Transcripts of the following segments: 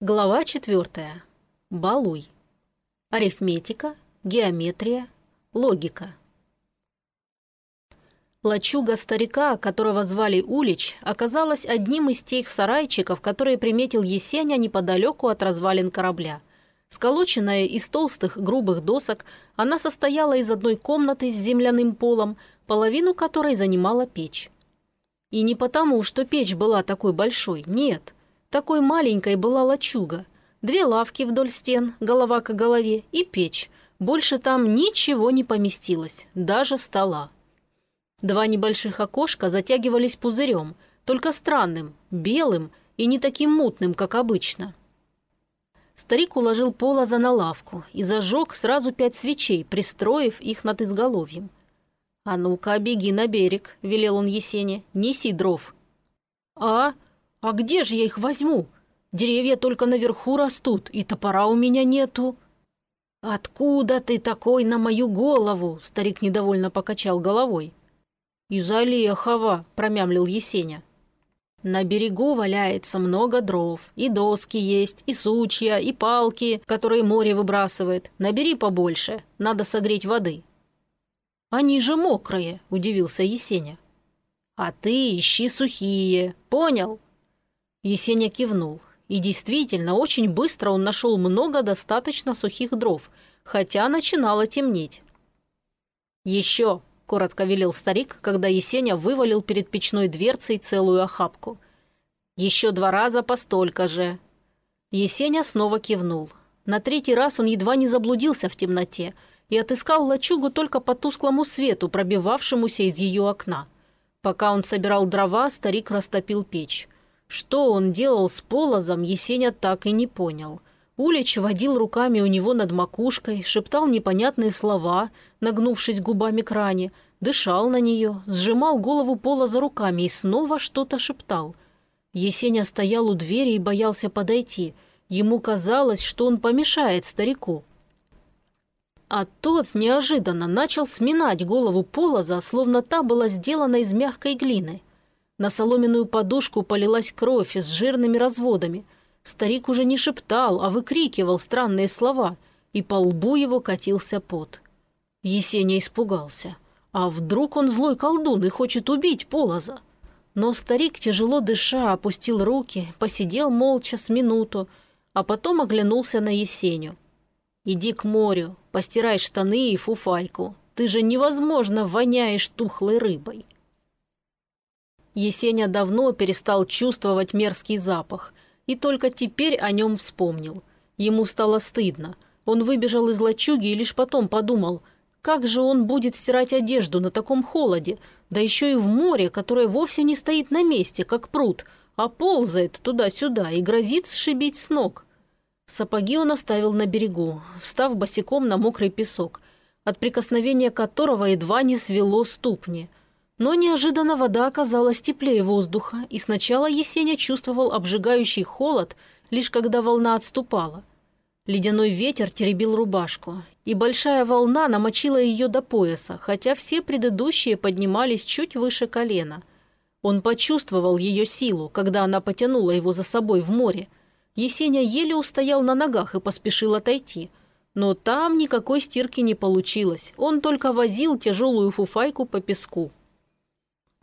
Глава четвертая. Балуй. Арифметика, геометрия, логика. Лачуга старика, которого звали Улич, оказалась одним из тех сарайчиков, которые приметил Есеня неподалеку от развалин корабля. Сколоченная из толстых грубых досок, она состояла из одной комнаты с земляным полом, половину которой занимала печь. И не потому, что печь была такой большой, нет – такой маленькой была лачуга. Две лавки вдоль стен, голова к голове, и печь. Больше там ничего не поместилось, даже стола. Два небольших окошка затягивались пузырем, только странным, белым и не таким мутным, как обычно. Старик уложил полоза на лавку и зажег сразу пять свечей, пристроив их над изголовьем. «А ну-ка, беги на берег», — велел он Есене, — «неси дров». «А?» «А где же я их возьму? Деревья только наверху растут, и топора у меня нету». «Откуда ты такой на мою голову?» – старик недовольно покачал головой. «Из Олехова», – промямлил Есеня. «На берегу валяется много дров, и доски есть, и сучья, и палки, которые море выбрасывает. Набери побольше, надо согреть воды». «Они же мокрые», – удивился Есеня. «А ты ищи сухие, понял?» Есеня кивнул. И действительно, очень быстро он нашел много достаточно сухих дров, хотя начинало темнеть. «Еще!» – коротко велел старик, когда Есеня вывалил перед печной дверцей целую охапку. «Еще два раза по столько же!» Есеня снова кивнул. На третий раз он едва не заблудился в темноте и отыскал лачугу только по тусклому свету, пробивавшемуся из ее окна. Пока он собирал дрова, старик растопил печь. Что он делал с полозом, Есеня так и не понял. Улич водил руками у него над макушкой, шептал непонятные слова, нагнувшись губами к ране, дышал на нее, сжимал голову полоза руками и снова что-то шептал. Есеня стоял у двери и боялся подойти. Ему казалось, что он помешает старику. А тот неожиданно начал сминать голову полоза, словно та была сделана из мягкой глины. На соломенную подушку полилась кровь с жирными разводами. Старик уже не шептал, а выкрикивал странные слова, и по лбу его катился пот. Есеня испугался. А вдруг он злой колдун и хочет убить Полоза? Но старик, тяжело дыша, опустил руки, посидел молча с минуту, а потом оглянулся на Есеню. «Иди к морю, постирай штаны и фуфайку. Ты же невозможно воняешь тухлой рыбой». Есеня давно перестал чувствовать мерзкий запах и только теперь о нем вспомнил. Ему стало стыдно. Он выбежал из лачуги и лишь потом подумал, как же он будет стирать одежду на таком холоде, да еще и в море, которое вовсе не стоит на месте, как пруд, а ползает туда-сюда и грозит сшибить с ног. Сапоги он оставил на берегу, встав босиком на мокрый песок, от прикосновения которого едва не свело ступни – но неожиданно вода оказалась теплее воздуха, и сначала Есеня чувствовал обжигающий холод, лишь когда волна отступала. Ледяной ветер теребил рубашку, и большая волна намочила ее до пояса, хотя все предыдущие поднимались чуть выше колена. Он почувствовал ее силу, когда она потянула его за собой в море. Есеня еле устоял на ногах и поспешил отойти. Но там никакой стирки не получилось, он только возил тяжелую фуфайку по песку.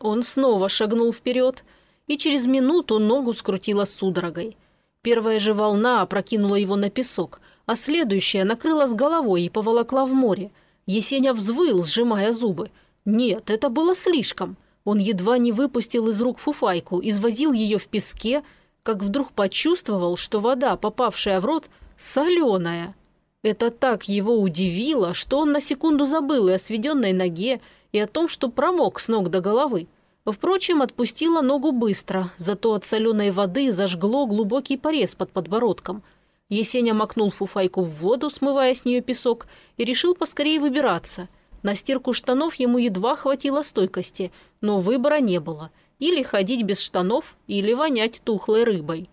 Он снова шагнул вперед, и через минуту ногу скрутила судорогой. Первая же волна опрокинула его на песок, а следующая накрыла с головой и поволокла в море. Есеня взвыл, сжимая зубы. Нет, это было слишком. Он едва не выпустил из рук фуфайку, извозил ее в песке, как вдруг почувствовал, что вода, попавшая в рот, соленая. Это так его удивило, что он на секунду забыл и о сведенной ноге, и о том, что промок с ног до головы. Впрочем, отпустила ногу быстро, зато от соленой воды зажгло глубокий порез под подбородком. Есеня макнул фуфайку в воду, смывая с нее песок, и решил поскорее выбираться. На стирку штанов ему едва хватило стойкости, но выбора не было. Или ходить без штанов, или вонять тухлой рыбой.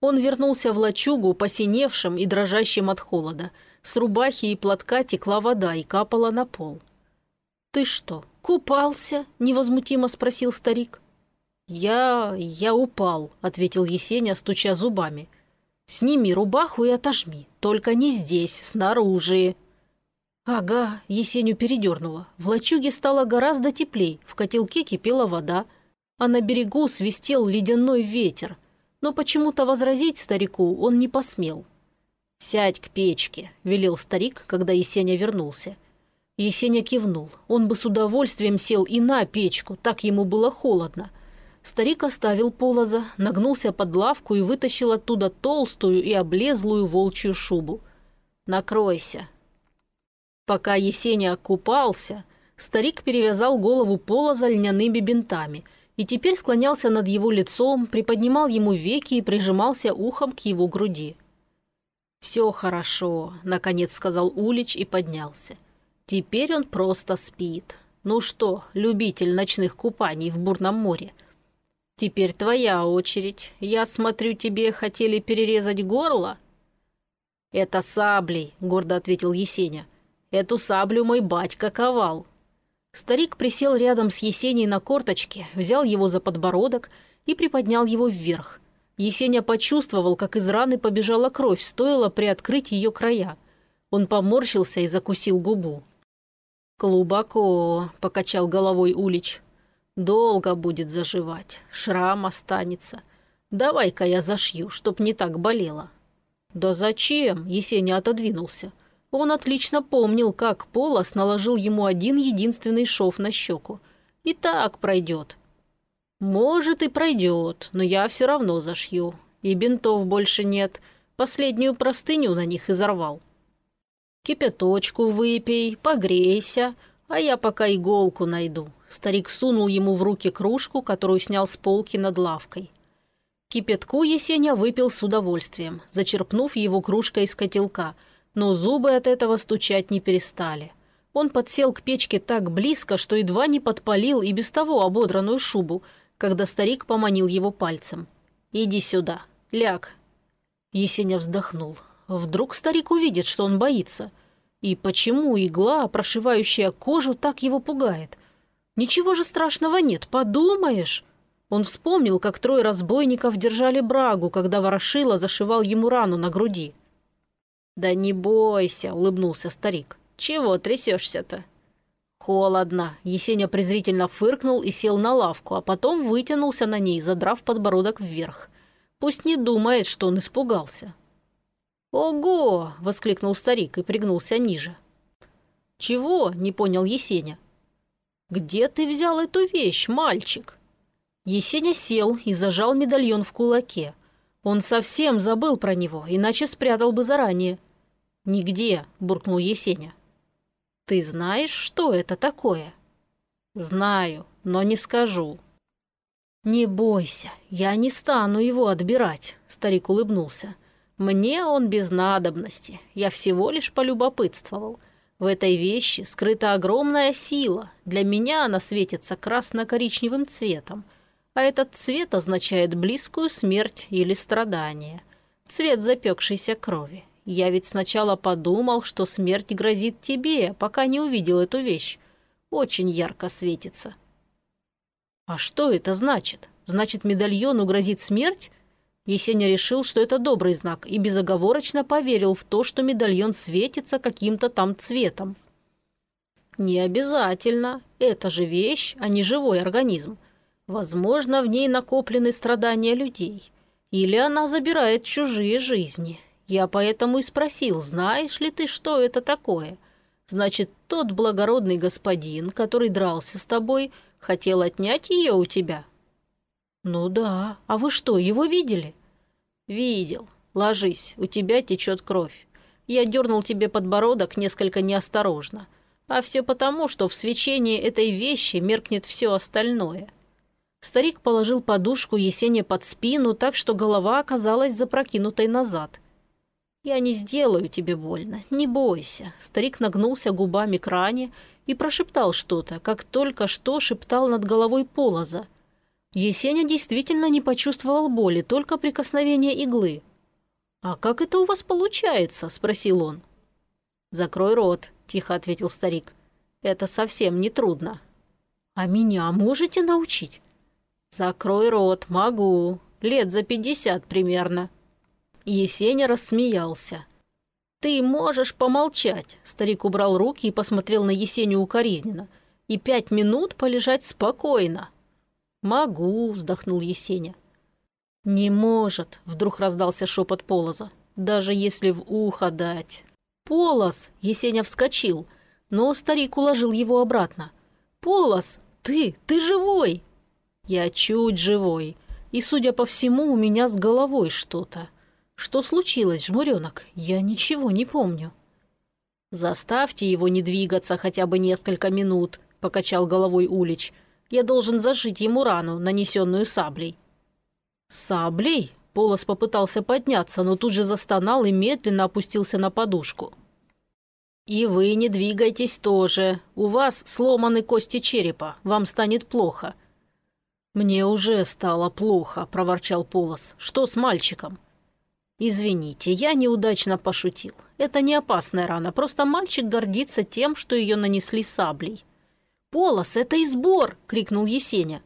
Он вернулся в лачугу, посиневшим и дрожащим от холода. С рубахи и платка текла вода и капала на пол. «Ты что, купался?» – невозмутимо спросил старик. «Я... я упал», – ответил Есеня, стуча зубами. Сними рубаху и отожми, только не здесь, снаружи». Ага, Есеню передернула. В лачуге стало гораздо теплей, в котелке кипела вода, а на берегу свистел ледяной ветер. Но почему-то возразить старику он не посмел. «Сядь к печке», – велел старик, когда Есеня вернулся. Есеня кивнул. Он бы с удовольствием сел и на печку, так ему было холодно. Старик оставил полоза, нагнулся под лавку и вытащил оттуда толстую и облезлую волчью шубу. «Накройся». Пока Есеня купался, старик перевязал голову полоза льняными бинтами и теперь склонялся над его лицом, приподнимал ему веки и прижимался ухом к его груди. «Все хорошо», — наконец сказал Улич и поднялся. «Теперь он просто спит. Ну что, любитель ночных купаний в бурном море? Теперь твоя очередь. Я смотрю, тебе хотели перерезать горло?» «Это саблей», — гордо ответил Есеня. «Эту саблю мой батька ковал». Старик присел рядом с Есеней на корточке, взял его за подбородок и приподнял его вверх — Есеня почувствовал, как из раны побежала кровь, стоило приоткрыть ее края. Он поморщился и закусил губу. «Глубоко», — покачал головой Улич. «Долго будет заживать, шрам останется. Давай-ка я зашью, чтоб не так болело». «Да зачем?» — Есеня отодвинулся. Он отлично помнил, как Полос наложил ему один единственный шов на щеку. «И так пройдет. «Может, и пройдет, но я все равно зашью. И бинтов больше нет. Последнюю простыню на них изорвал. Кипяточку выпей, погрейся, а я пока иголку найду». Старик сунул ему в руки кружку, которую снял с полки над лавкой. Кипятку Есеня выпил с удовольствием, зачерпнув его кружкой из котелка, но зубы от этого стучать не перестали. Он подсел к печке так близко, что едва не подпалил и без того ободранную шубу, когда старик поманил его пальцем. «Иди сюда, ляг». Есеня вздохнул. Вдруг старик увидит, что он боится. И почему игла, прошивающая кожу, так его пугает? Ничего же страшного нет, подумаешь. Он вспомнил, как трое разбойников держали брагу, когда Ворошила зашивал ему рану на груди. «Да не бойся», — улыбнулся старик. «Чего трясешься-то?» «Холодно!» Есеня презрительно фыркнул и сел на лавку, а потом вытянулся на ней, задрав подбородок вверх. Пусть не думает, что он испугался. «Ого!» – воскликнул старик и пригнулся ниже. «Чего?» – не понял Есеня. «Где ты взял эту вещь, мальчик?» Есеня сел и зажал медальон в кулаке. Он совсем забыл про него, иначе спрятал бы заранее. «Нигде», – буркнул Есеня. «Ты знаешь, что это такое?» «Знаю, но не скажу». «Не бойся, я не стану его отбирать», — старик улыбнулся. «Мне он без надобности, я всего лишь полюбопытствовал. В этой вещи скрыта огромная сила, для меня она светится красно-коричневым цветом, а этот цвет означает близкую смерть или страдание, цвет запекшейся крови. Я ведь сначала подумал, что смерть грозит тебе, пока не увидел эту вещь. Очень ярко светится. А что это значит? Значит, медальону грозит смерть? Есеня решил, что это добрый знак, и безоговорочно поверил в то, что медальон светится каким-то там цветом. Не обязательно. Это же вещь, а не живой организм. Возможно, в ней накоплены страдания людей. Или она забирает чужие жизни. Я поэтому и спросил, знаешь ли ты, что это такое? Значит, тот благородный господин, который дрался с тобой, хотел отнять ее у тебя?» «Ну да. А вы что, его видели?» «Видел. Ложись, у тебя течет кровь. Я дернул тебе подбородок несколько неосторожно. А все потому, что в свечении этой вещи меркнет все остальное». Старик положил подушку Есене под спину так, что голова оказалась запрокинутой назад – «Я не сделаю тебе больно, не бойся». Старик нагнулся губами к ране и прошептал что-то, как только что шептал над головой полоза. Есеня действительно не почувствовал боли, только прикосновение иглы. «А как это у вас получается?» – спросил он. «Закрой рот», – тихо ответил старик. «Это совсем не трудно». «А меня можете научить?» «Закрой рот, могу. Лет за пятьдесят примерно». Есеня рассмеялся. «Ты можешь помолчать», – старик убрал руки и посмотрел на Есеню укоризненно. «И пять минут полежать спокойно». «Могу», – вздохнул Есеня. «Не может», – вдруг раздался шепот Полоза. «Даже если в ухо дать». «Полоз!» – Есеня вскочил, но старик уложил его обратно. «Полоз, ты, ты живой!» «Я чуть живой, и, судя по всему, у меня с головой что-то. Что случилось, жмуренок? Я ничего не помню». «Заставьте его не двигаться хотя бы несколько минут», – покачал головой Улич. «Я должен зашить ему рану, нанесенную саблей». «Саблей?» – Полос попытался подняться, но тут же застонал и медленно опустился на подушку. «И вы не двигайтесь тоже. У вас сломаны кости черепа. Вам станет плохо». «Мне уже стало плохо», – проворчал Полос. «Что с мальчиком?» «Извините, я неудачно пошутил. Это не опасная рана, просто мальчик гордится тем, что ее нанесли саблей». «Полос, это избор!» – крикнул Есеня.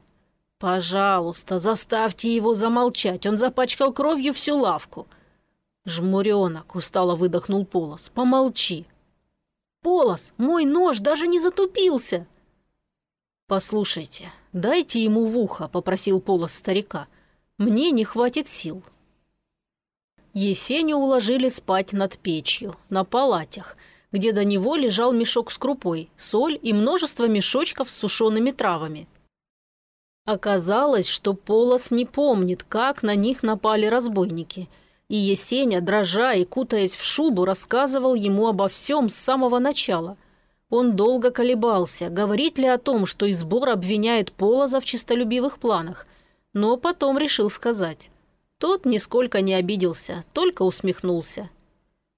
«Пожалуйста, заставьте его замолчать, он запачкал кровью всю лавку». «Жмуренок», – устало выдохнул Полос, – «помолчи». «Полос, мой нож даже не затупился!» «Послушайте, дайте ему в ухо», – попросил Полос старика. «Мне не хватит сил, Есеню уложили спать над печью, на палатях, где до него лежал мешок с крупой, соль и множество мешочков с сушеными травами. Оказалось, что Полос не помнит, как на них напали разбойники, и Есеня, дрожа и кутаясь в шубу, рассказывал ему обо всем с самого начала. Он долго колебался, говорит ли о том, что Избор обвиняет Полоза в честолюбивых планах, но потом решил сказать. Тот нисколько не обиделся, только усмехнулся.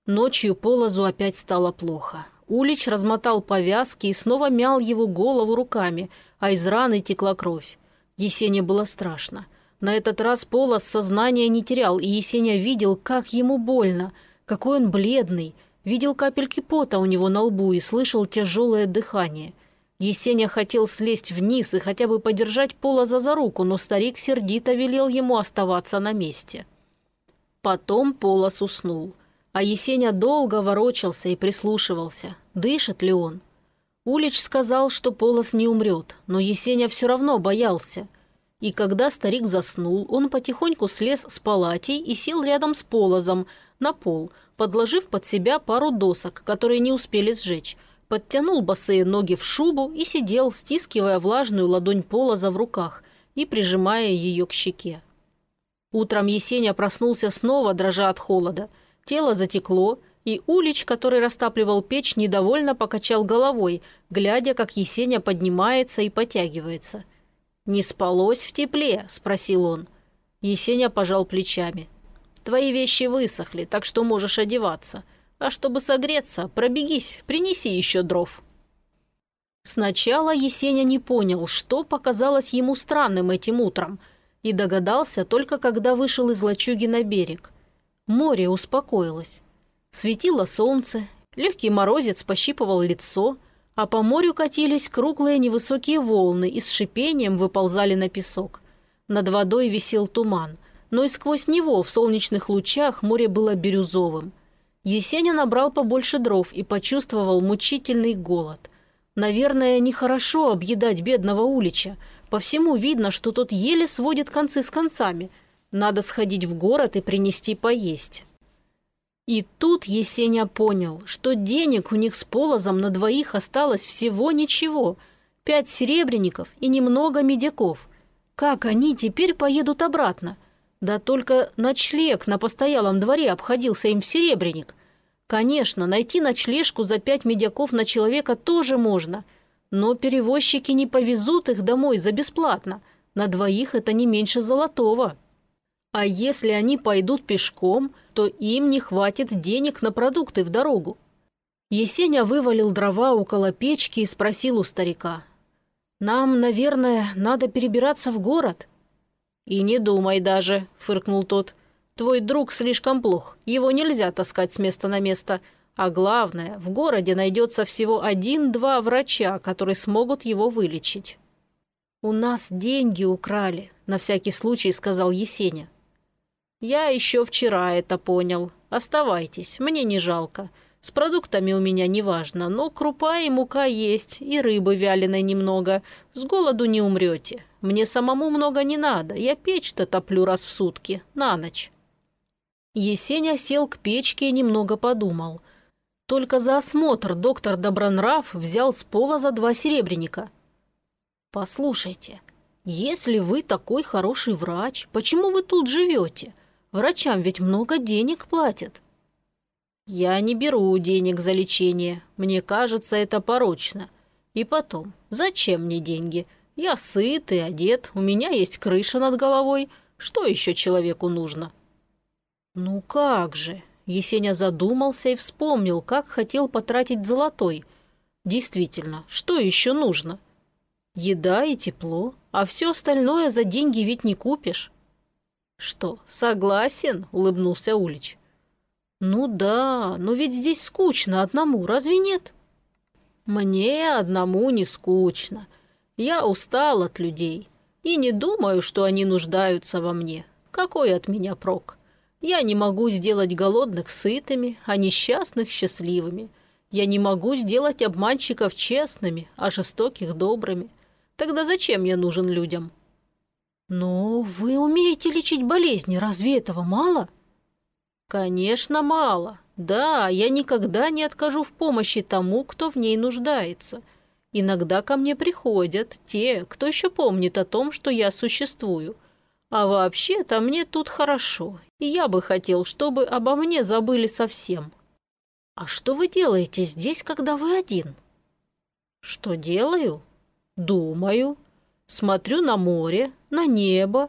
Ночью Полозу опять стало плохо. Улич размотал повязки и снова мял его голову руками, а из раны текла кровь. Есене было страшно. На этот раз Полос сознание не терял, и Есеня видел, как ему больно, какой он бледный, видел капельки пота у него на лбу и слышал тяжелое дыхание. Есеня хотел слезть вниз и хотя бы подержать Полоза за руку, но старик сердито велел ему оставаться на месте. Потом Полос уснул, а Есеня долго ворочался и прислушивался, дышит ли он. Улич сказал, что Полос не умрет, но Есеня все равно боялся. И когда старик заснул, он потихоньку слез с палатей и сел рядом с Полозом на пол, подложив под себя пару досок, которые не успели сжечь, подтянул босые ноги в шубу и сидел, стискивая влажную ладонь Полоза в руках и прижимая ее к щеке. Утром Есеня проснулся снова, дрожа от холода. Тело затекло, и Улич, который растапливал печь, недовольно покачал головой, глядя, как Есеня поднимается и потягивается. «Не спалось в тепле?» – спросил он. Есеня пожал плечами. «Твои вещи высохли, так что можешь одеваться. А чтобы согреться, пробегись, принеси еще дров». Сначала Есеня не понял, что показалось ему странным этим утром, и догадался только когда вышел из лачуги на берег. Море успокоилось. Светило солнце, легкий морозец пощипывал лицо, а по морю катились круглые невысокие волны и с шипением выползали на песок. Над водой висел туман, но и сквозь него в солнечных лучах море было бирюзовым – Есеня набрал побольше дров и почувствовал мучительный голод. Наверное, нехорошо объедать бедного Улича. По всему видно, что тот еле сводит концы с концами. Надо сходить в город и принести поесть. И тут Есеня понял, что денег у них с Полозом на двоих осталось всего ничего. Пять серебряников и немного медяков. Как они теперь поедут обратно? Да только ночлег на постоялом дворе обходился им в серебряник. Конечно, найти ночлежку за пять медяков на человека тоже можно, но перевозчики не повезут их домой за бесплатно. На двоих это не меньше золотого. А если они пойдут пешком, то им не хватит денег на продукты в дорогу. Есеня вывалил дрова около печки и спросил у старика. «Нам, наверное, надо перебираться в город?» «И не думай даже», – фыркнул тот. «Твой друг слишком плох, его нельзя таскать с места на место. А главное, в городе найдется всего один-два врача, которые смогут его вылечить». «У нас деньги украли», – на всякий случай сказал Есеня. «Я еще вчера это понял. Оставайтесь, мне не жалко. С продуктами у меня неважно, но крупа и мука есть, и рыбы вяленой немного. С голоду не умрете. Мне самому много не надо, я печь-то топлю раз в сутки, на ночь». Есеня сел к печке и немного подумал. Только за осмотр доктор Добронрав взял с пола за два серебряника. «Послушайте, если вы такой хороший врач, почему вы тут живете? Врачам ведь много денег платят». «Я не беру денег за лечение. Мне кажется, это порочно. И потом, зачем мне деньги? Я сыт и одет, у меня есть крыша над головой. Что еще человеку нужно?» «Ну как же?» Есеня задумался и вспомнил, как хотел потратить золотой. «Действительно, что еще нужно?» «Еда и тепло, а все остальное за деньги ведь не купишь». «Что, согласен?» – улыбнулся Улич. «Ну да, но ведь здесь скучно одному, разве нет?» «Мне одному не скучно. Я устал от людей и не думаю, что они нуждаются во мне. Какой от меня прок? Я не могу сделать голодных сытыми, а несчастных счастливыми. Я не могу сделать обманщиков честными, а жестоких добрыми. Тогда зачем я нужен людям?» «Но вы умеете лечить болезни, разве этого мало?» «Конечно, мало. Да, я никогда не откажу в помощи тому, кто в ней нуждается. Иногда ко мне приходят те, кто еще помнит о том, что я существую. А вообще-то мне тут хорошо, и я бы хотел, чтобы обо мне забыли совсем». «А что вы делаете здесь, когда вы один?» «Что делаю? Думаю. Смотрю на море, на небо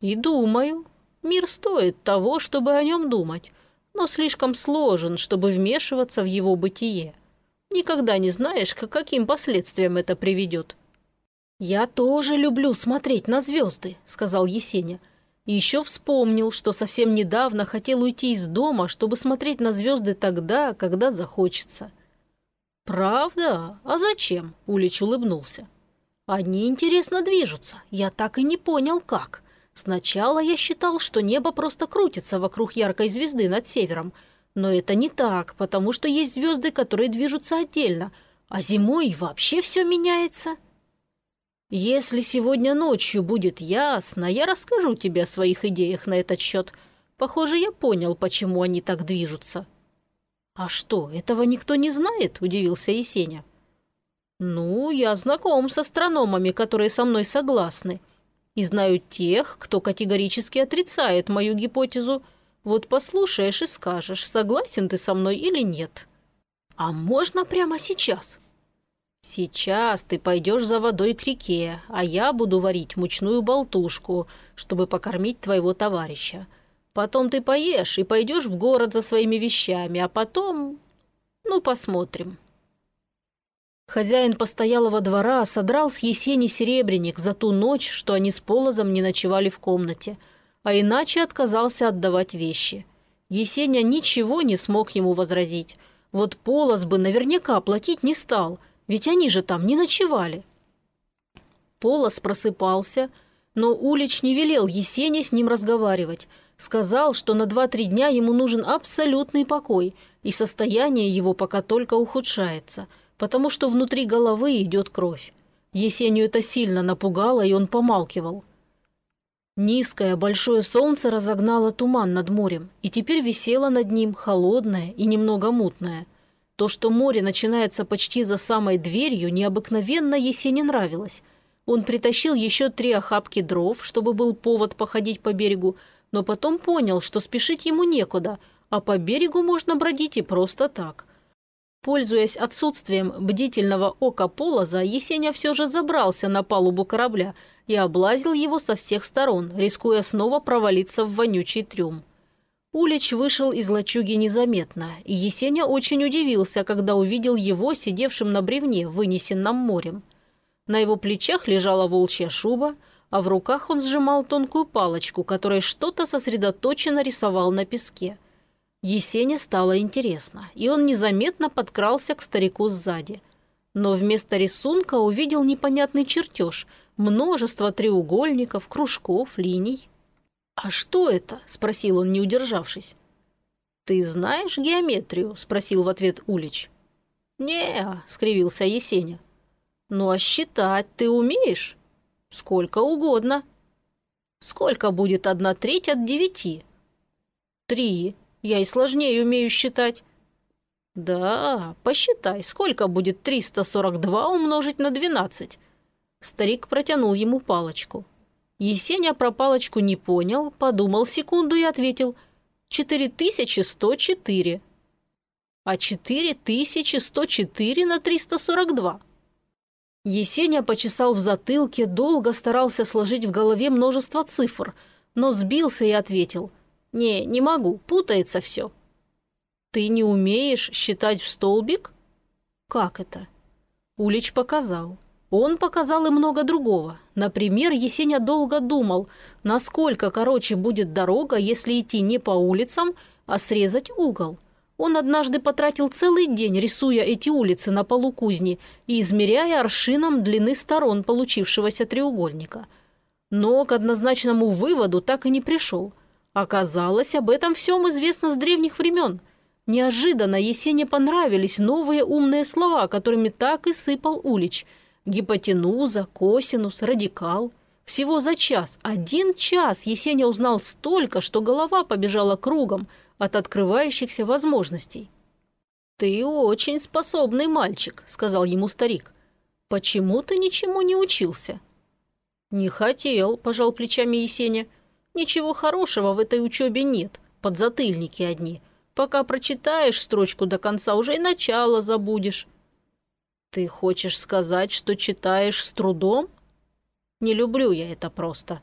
и думаю, Мир стоит того, чтобы о нем думать, но слишком сложен, чтобы вмешиваться в его бытие. Никогда не знаешь, к каким последствиям это приведет. «Я тоже люблю смотреть на звезды», — сказал Есеня. И еще вспомнил, что совсем недавно хотел уйти из дома, чтобы смотреть на звезды тогда, когда захочется. «Правда? А зачем?» — Улич улыбнулся. «Они интересно движутся. Я так и не понял, как. Сначала я считал, что небо просто крутится вокруг яркой звезды над севером. Но это не так, потому что есть звезды, которые движутся отдельно, а зимой вообще все меняется. Если сегодня ночью будет ясно, я расскажу тебе о своих идеях на этот счет. Похоже, я понял, почему они так движутся. «А что, этого никто не знает?» – удивился Есеня. «Ну, я знаком с астрономами, которые со мной согласны и знаю тех, кто категорически отрицает мою гипотезу. Вот послушаешь и скажешь, согласен ты со мной или нет. А можно прямо сейчас? Сейчас ты пойдешь за водой к реке, а я буду варить мучную болтушку, чтобы покормить твоего товарища. Потом ты поешь и пойдешь в город за своими вещами, а потом... Ну, посмотрим». Хозяин постоялого двора содрал с Есени серебряник за ту ночь, что они с Полозом не ночевали в комнате, а иначе отказался отдавать вещи. Есеня ничего не смог ему возразить. Вот Полоз бы наверняка платить не стал, ведь они же там не ночевали. Полоз просыпался, но Улич не велел Есене с ним разговаривать. Сказал, что на два-три дня ему нужен абсолютный покой, и состояние его пока только ухудшается – потому что внутри головы идет кровь. Есению это сильно напугало, и он помалкивал. Низкое большое солнце разогнало туман над морем, и теперь висело над ним холодное и немного мутное. То, что море начинается почти за самой дверью, необыкновенно Есене нравилось. Он притащил еще три охапки дров, чтобы был повод походить по берегу, но потом понял, что спешить ему некуда, а по берегу можно бродить и просто так – Пользуясь отсутствием бдительного ока Полоза, Есеня все же забрался на палубу корабля и облазил его со всех сторон, рискуя снова провалиться в вонючий трюм. Улич вышел из лачуги незаметно, и Есеня очень удивился, когда увидел его, сидевшим на бревне, вынесенном морем. На его плечах лежала волчья шуба, а в руках он сжимал тонкую палочку, которой что-то сосредоточенно рисовал на песке – Есене стало интересно, и он незаметно подкрался к старику сзади. Но вместо рисунка увидел непонятный чертеж, множество треугольников, кружков, линий. «А что это?» – спросил он, не удержавшись. «Ты знаешь геометрию?» – спросил в ответ Улич. не скривился Есеня. «Ну а считать ты умеешь?» «Сколько угодно». «Сколько будет одна треть от девяти?» «Три. Я и сложнее умею считать». «Да, посчитай, сколько будет 342 умножить на 12?» Старик протянул ему палочку. Есеня про палочку не понял, подумал секунду и ответил «4104». «А 4104 на 342?» Есеня почесал в затылке, долго старался сложить в голове множество цифр, но сбился и ответил «Не, не могу, путается все». «Ты не умеешь считать в столбик?» «Как это?» Улич показал. Он показал и много другого. Например, Есеня долго думал, насколько короче будет дорога, если идти не по улицам, а срезать угол. Он однажды потратил целый день, рисуя эти улицы на полу кузни и измеряя аршином длины сторон получившегося треугольника. Но к однозначному выводу так и не пришел. Оказалось, об этом всем известно с древних времен – Неожиданно Есене понравились новые умные слова, которыми так и сыпал Улич. Гипотенуза, косинус, радикал. Всего за час, один час Есеня узнал столько, что голова побежала кругом от открывающихся возможностей. «Ты очень способный мальчик», — сказал ему старик. «Почему ты ничему не учился?» «Не хотел», — пожал плечами Есеня. «Ничего хорошего в этой учебе нет, подзатыльники одни». Пока прочитаешь строчку до конца, уже и начало забудешь. Ты хочешь сказать, что читаешь с трудом? Не люблю я это просто.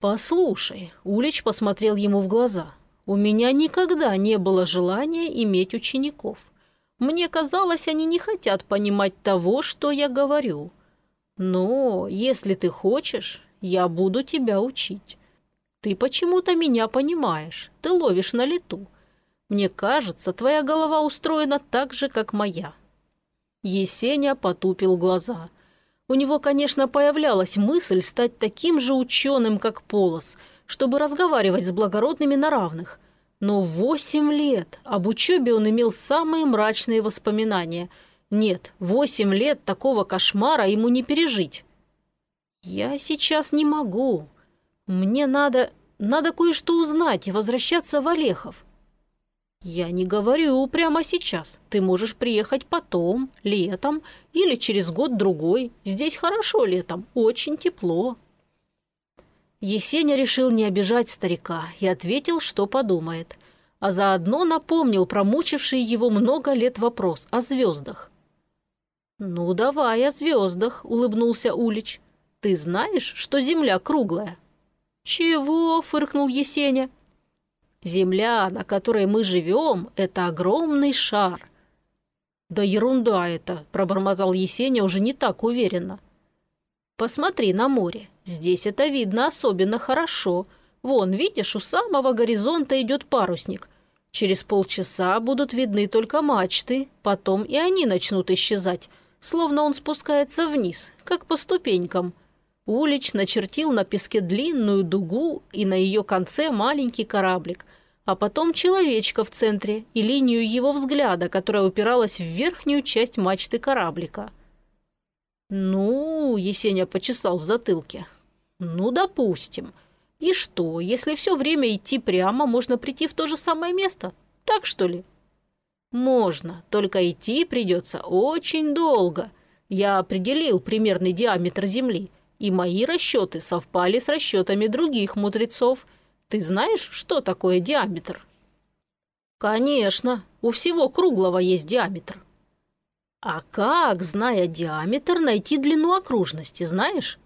Послушай, Улич посмотрел ему в глаза. У меня никогда не было желания иметь учеников. Мне казалось, они не хотят понимать того, что я говорю. Но если ты хочешь, я буду тебя учить. Ты почему-то меня понимаешь, ты ловишь на лету. Мне кажется, твоя голова устроена так же, как моя». Есеня потупил глаза. У него, конечно, появлялась мысль стать таким же ученым, как Полос, чтобы разговаривать с благородными на равных. Но восемь лет об учебе он имел самые мрачные воспоминания. Нет, восемь лет такого кошмара ему не пережить. «Я сейчас не могу. Мне надо... надо кое-что узнать и возвращаться в Олехов». «Я не говорю прямо сейчас. Ты можешь приехать потом, летом или через год-другой. Здесь хорошо летом, очень тепло». Есеня решил не обижать старика и ответил, что подумает, а заодно напомнил промучивший его много лет вопрос о звездах. «Ну, давай о звездах», — улыбнулся Улич. «Ты знаешь, что Земля круглая?» «Чего?» — фыркнул Есеня. Земля, на которой мы живем, это огромный шар». «Да ерунда это», – пробормотал Есеня уже не так уверенно. «Посмотри на море. Здесь это видно особенно хорошо. Вон, видишь, у самого горизонта идет парусник. Через полчаса будут видны только мачты, потом и они начнут исчезать, словно он спускается вниз, как по ступенькам». Улич начертил на песке длинную дугу и на ее конце маленький кораблик, а потом человечка в центре и линию его взгляда, которая упиралась в верхнюю часть мачты кораблика. «Ну, — Есеня почесал в затылке, — ну, допустим. И что, если все время идти прямо, можно прийти в то же самое место? Так, что ли?» «Можно, только идти придется очень долго. Я определил примерный диаметр Земли, и мои расчеты совпали с расчетами других мудрецов — ты знаешь, что такое диаметр? Конечно, у всего круглого есть диаметр. А как, зная диаметр, найти длину окружности, знаешь?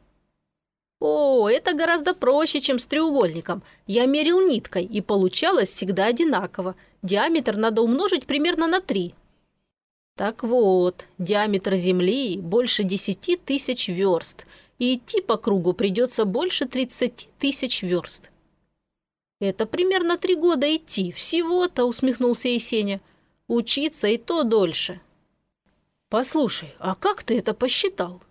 О, это гораздо проще, чем с треугольником. Я мерил ниткой, и получалось всегда одинаково. Диаметр надо умножить примерно на 3. Так вот, диаметр Земли больше 10 тысяч верст, и идти по кругу придется больше 30 тысяч верст. «Это примерно три года идти, всего-то», — усмехнулся Есеня. «Учиться и то дольше». «Послушай, а как ты это посчитал?»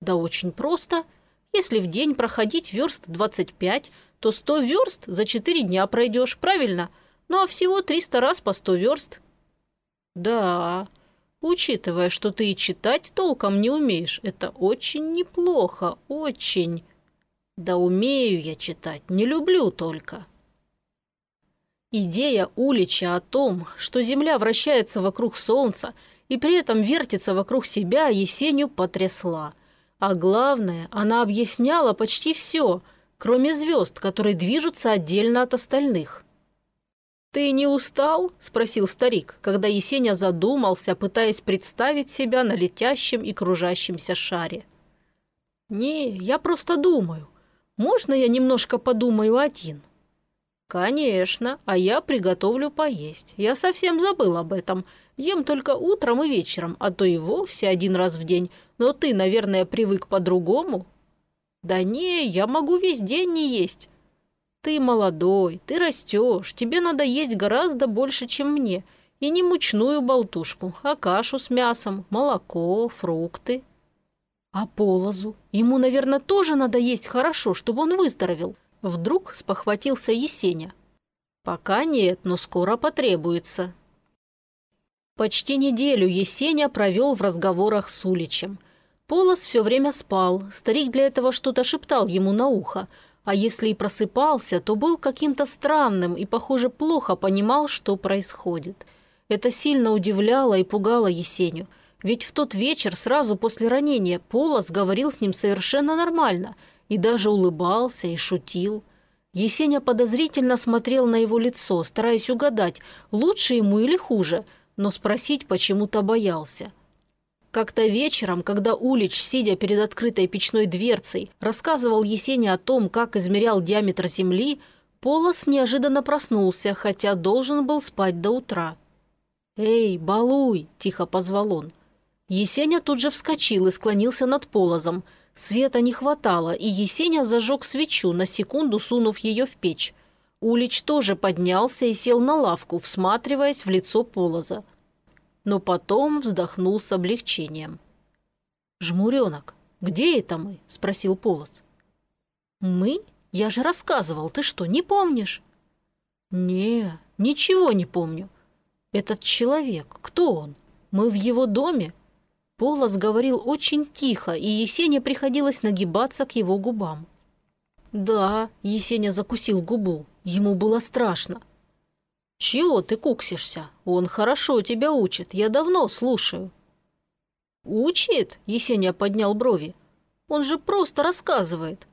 «Да очень просто. Если в день проходить верст 25, то сто верст за четыре дня пройдешь, правильно? Ну а всего триста раз по сто верст». «Да, учитывая, что ты и читать толком не умеешь, это очень неплохо, очень...» «Да умею я читать, не люблю только». Идея Улича о том, что Земля вращается вокруг Солнца и при этом вертится вокруг себя, Есеню потрясла. А главное, она объясняла почти все, кроме звезд, которые движутся отдельно от остальных. «Ты не устал?» – спросил старик, когда Есеня задумался, пытаясь представить себя на летящем и кружащемся шаре. «Не, я просто думаю. Можно я немножко подумаю один?» «Конечно, а я приготовлю поесть. Я совсем забыл об этом. Ем только утром и вечером, а то и вовсе один раз в день. Но ты, наверное, привык по-другому?» «Да не, я могу весь день не есть. Ты молодой, ты растешь, тебе надо есть гораздо больше, чем мне. И не мучную болтушку, а кашу с мясом, молоко, фрукты». «А полозу? Ему, наверное, тоже надо есть хорошо, чтобы он выздоровел». Вдруг спохватился Есеня. «Пока нет, но скоро потребуется». Почти неделю Есеня провел в разговорах с Уличем. Полос все время спал, старик для этого что-то шептал ему на ухо, а если и просыпался, то был каким-то странным и, похоже, плохо понимал, что происходит. Это сильно удивляло и пугало Есеню, ведь в тот вечер, сразу после ранения, Полос говорил с ним совершенно нормально – и даже улыбался и шутил. Есеня подозрительно смотрел на его лицо, стараясь угадать, лучше ему или хуже, но спросить почему-то боялся. Как-то вечером, когда Улич, сидя перед открытой печной дверцей, рассказывал Есене о том, как измерял диаметр Земли, Полос неожиданно проснулся, хотя должен был спать до утра. «Эй, балуй!» – тихо позвал он. Есеня тут же вскочил и склонился над Полозом – Света не хватало, и Есеня зажег свечу, на секунду сунув ее в печь. Улич тоже поднялся и сел на лавку, всматриваясь в лицо Полоза. Но потом вздохнул с облегчением. «Жмуренок, где это мы?» – спросил Полоз. «Мы? Я же рассказывал, ты что, не помнишь?» «Не, ничего не помню. Этот человек, кто он? Мы в его доме?» Полос говорил очень тихо, и Есене приходилось нагибаться к его губам. «Да», — Есеня закусил губу, ему было страшно. «Чего ты куксишься? Он хорошо тебя учит, я давно слушаю». «Учит?» — Есеня поднял брови. «Он же просто рассказывает».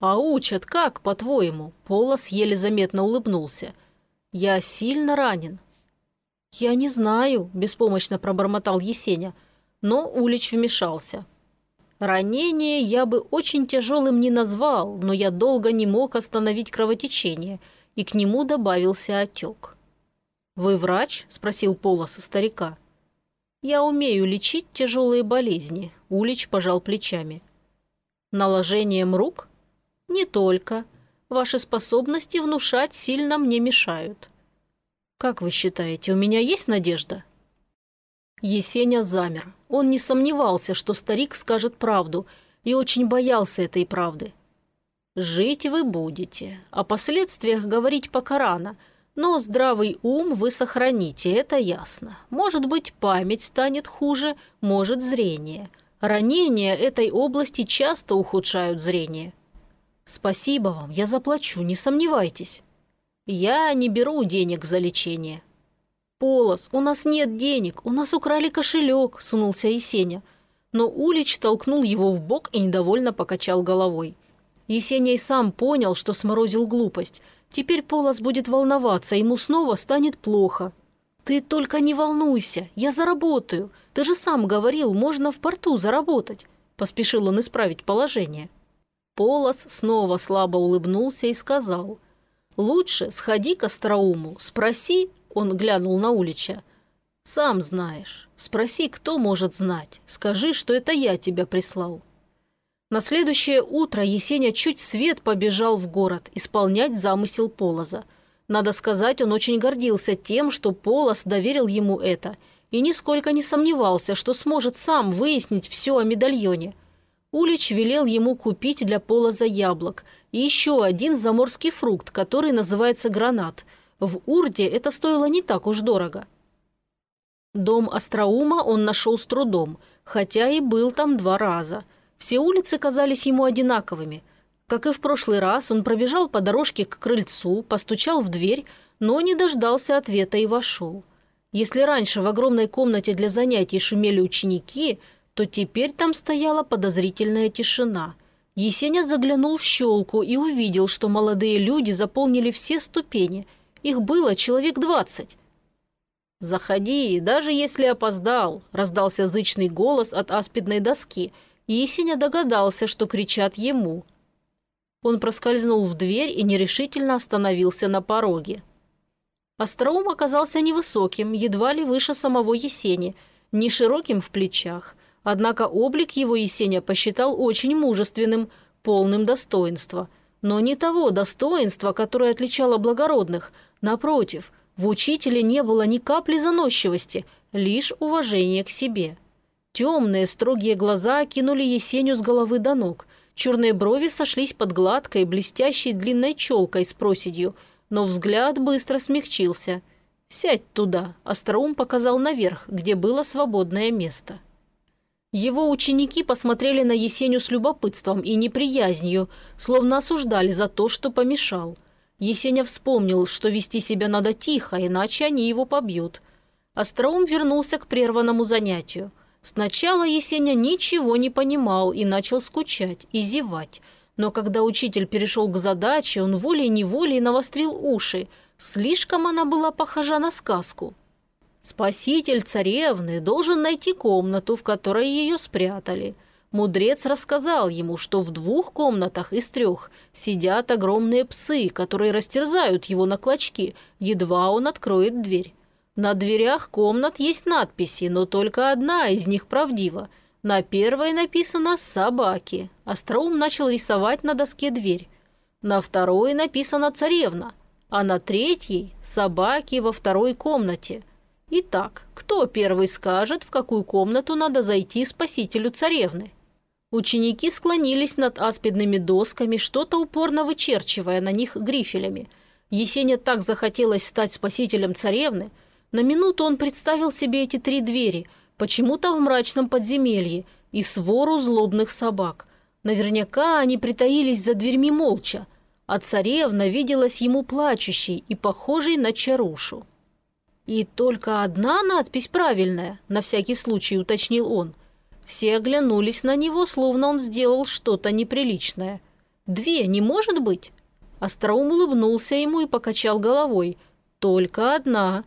«А учат как, по-твоему?» Полос еле заметно улыбнулся. «Я сильно ранен». «Я не знаю», — беспомощно пробормотал Есеня. Но Улич вмешался. Ранение я бы очень тяжелым не назвал, но я долго не мог остановить кровотечение, и к нему добавился отек. «Вы врач?» – спросил Полос старика. «Я умею лечить тяжелые болезни», – Улич пожал плечами. «Наложением рук?» «Не только. Ваши способности внушать сильно мне мешают». «Как вы считаете, у меня есть надежда?» Есеня замер. Он не сомневался, что старик скажет правду, и очень боялся этой правды. «Жить вы будете. О последствиях говорить пока рано, но здравый ум вы сохраните, это ясно. Может быть, память станет хуже, может, зрение. Ранения этой области часто ухудшают зрение. Спасибо вам, я заплачу, не сомневайтесь. Я не беру денег за лечение. «Полос, у нас нет денег, у нас украли кошелек», – сунулся Есеня. Но Улич толкнул его в бок и недовольно покачал головой. Есеня и сам понял, что сморозил глупость. Теперь Полос будет волноваться, ему снова станет плохо. «Ты только не волнуйся, я заработаю. Ты же сам говорил, можно в порту заработать», – поспешил он исправить положение. Полос снова слабо улыбнулся и сказал – Лучше сходи к Остроуму, спроси, он глянул на Улича. «Сам знаешь. Спроси, кто может знать. Скажи, что это я тебя прислал». На следующее утро Есеня чуть свет побежал в город исполнять замысел Полоза. Надо сказать, он очень гордился тем, что Полоз доверил ему это, и нисколько не сомневался, что сможет сам выяснить все о медальоне. Улич велел ему купить для Полоза яблок, и еще один заморский фрукт, который называется гранат. В Урде это стоило не так уж дорого. Дом Остроума он нашел с трудом, хотя и был там два раза. Все улицы казались ему одинаковыми. Как и в прошлый раз, он пробежал по дорожке к крыльцу, постучал в дверь, но не дождался ответа и вошел. Если раньше в огромной комнате для занятий шумели ученики, то теперь там стояла подозрительная тишина. Есеня заглянул в щелку и увидел, что молодые люди заполнили все ступени. Их было человек двадцать. «Заходи, даже если опоздал», – раздался зычный голос от аспидной доски, Есеня догадался, что кричат ему. Он проскользнул в дверь и нерешительно остановился на пороге. Остроум оказался невысоким, едва ли выше самого Есени, не широким в плечах. Однако облик его Есеня посчитал очень мужественным, полным достоинства. Но не того достоинства, которое отличало благородных. Напротив, в учителе не было ни капли заносчивости, лишь уважение к себе. Темные, строгие глаза кинули Есеню с головы до ног. Черные брови сошлись под гладкой, блестящей длинной челкой с проседью – но взгляд быстро смягчился. «Сядь туда», – Остроум показал наверх, где было свободное место. Его ученики посмотрели на Есеню с любопытством и неприязнью, словно осуждали за то, что помешал. Есеня вспомнил, что вести себя надо тихо, иначе они его побьют. Остроум вернулся к прерванному занятию. Сначала Есеня ничего не понимал и начал скучать и зевать – но когда учитель перешел к задаче, он волей-неволей навострил уши. Слишком она была похожа на сказку. Спаситель царевны должен найти комнату, в которой ее спрятали. Мудрец рассказал ему, что в двух комнатах из трех сидят огромные псы, которые растерзают его на клочки, едва он откроет дверь. На дверях комнат есть надписи, но только одна из них правдива – на первой написано «собаки». Остроум начал рисовать на доске дверь. На второй написано «царевна», а на третьей – «собаки во второй комнате». Итак, кто первый скажет, в какую комнату надо зайти спасителю царевны? Ученики склонились над аспидными досками, что-то упорно вычерчивая на них грифелями. Есеня так захотелось стать спасителем царевны. На минуту он представил себе эти три двери – почему-то в мрачном подземелье, и свору злобных собак. Наверняка они притаились за дверьми молча, а царевна виделась ему плачущей и похожей на чарушу. «И только одна надпись правильная», – на всякий случай уточнил он. Все оглянулись на него, словно он сделал что-то неприличное. «Две не может быть?» Остроум улыбнулся ему и покачал головой. «Только одна».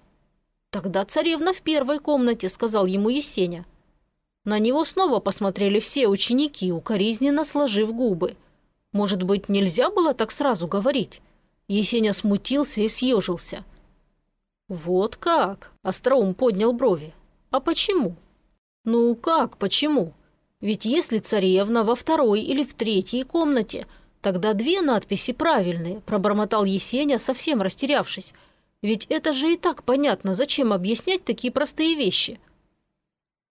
«Тогда царевна в первой комнате», — сказал ему Есеня. На него снова посмотрели все ученики, укоризненно сложив губы. Может быть, нельзя было так сразу говорить? Есеня смутился и съежился. «Вот как?» – Остроум поднял брови. «А почему?» «Ну как, почему? Ведь если царевна во второй или в третьей комнате, тогда две надписи правильные», – пробормотал Есеня, совсем растерявшись – ведь это же и так понятно, зачем объяснять такие простые вещи.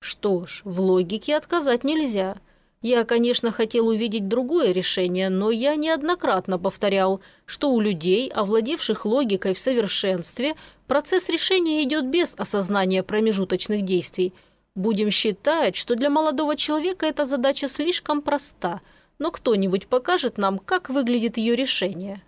Что ж, в логике отказать нельзя. Я, конечно, хотел увидеть другое решение, но я неоднократно повторял, что у людей, овладевших логикой в совершенстве, процесс решения идет без осознания промежуточных действий. Будем считать, что для молодого человека эта задача слишком проста, но кто-нибудь покажет нам, как выглядит ее решение.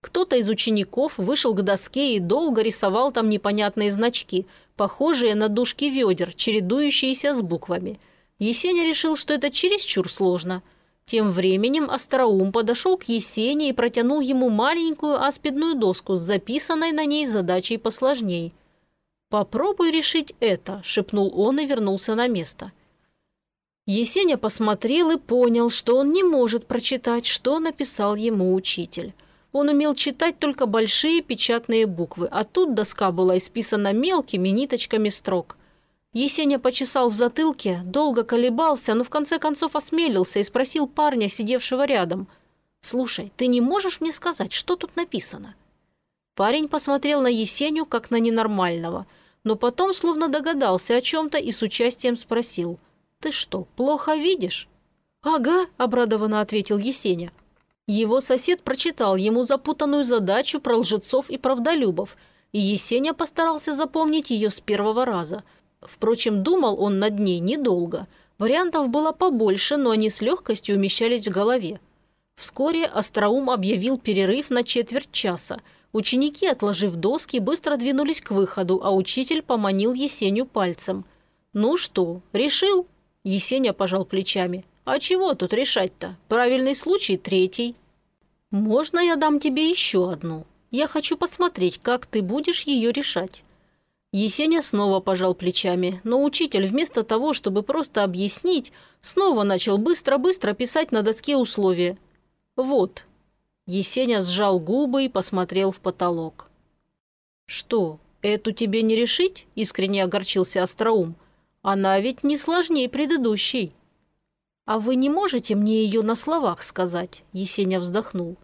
Кто-то из учеников вышел к доске и долго рисовал там непонятные значки, похожие на дужки ведер, чередующиеся с буквами. Есеня решил, что это чересчур сложно. Тем временем Остроум подошел к Есене и протянул ему маленькую аспидную доску с записанной на ней задачей посложней. «Попробуй решить это», – шепнул он и вернулся на место. Есеня посмотрел и понял, что он не может прочитать, что написал ему учитель. Он умел читать только большие печатные буквы, а тут доска была исписана мелкими ниточками строк. Есеня почесал в затылке, долго колебался, но в конце концов осмелился и спросил парня, сидевшего рядом. «Слушай, ты не можешь мне сказать, что тут написано?» Парень посмотрел на Есеню, как на ненормального, но потом словно догадался о чем-то и с участием спросил. «Ты что, плохо видишь?» «Ага», – обрадованно ответил Есеня. Его сосед прочитал ему запутанную задачу про лжецов и правдолюбов, и Есеня постарался запомнить ее с первого раза. Впрочем, думал он над ней недолго. Вариантов было побольше, но они с легкостью умещались в голове. Вскоре Остроум объявил перерыв на четверть часа. Ученики, отложив доски, быстро двинулись к выходу, а учитель поманил Есеню пальцем. «Ну что, решил?» Есеня пожал плечами. «А чего тут решать-то? Правильный случай третий». «Можно я дам тебе еще одну? Я хочу посмотреть, как ты будешь ее решать». Есеня снова пожал плечами, но учитель вместо того, чтобы просто объяснить, снова начал быстро-быстро писать на доске условия. «Вот». Есеня сжал губы и посмотрел в потолок. «Что, эту тебе не решить?» – искренне огорчился Остроум. «Она ведь не сложнее предыдущей». «А вы не можете мне ее на словах сказать?» – Есеня вздохнул.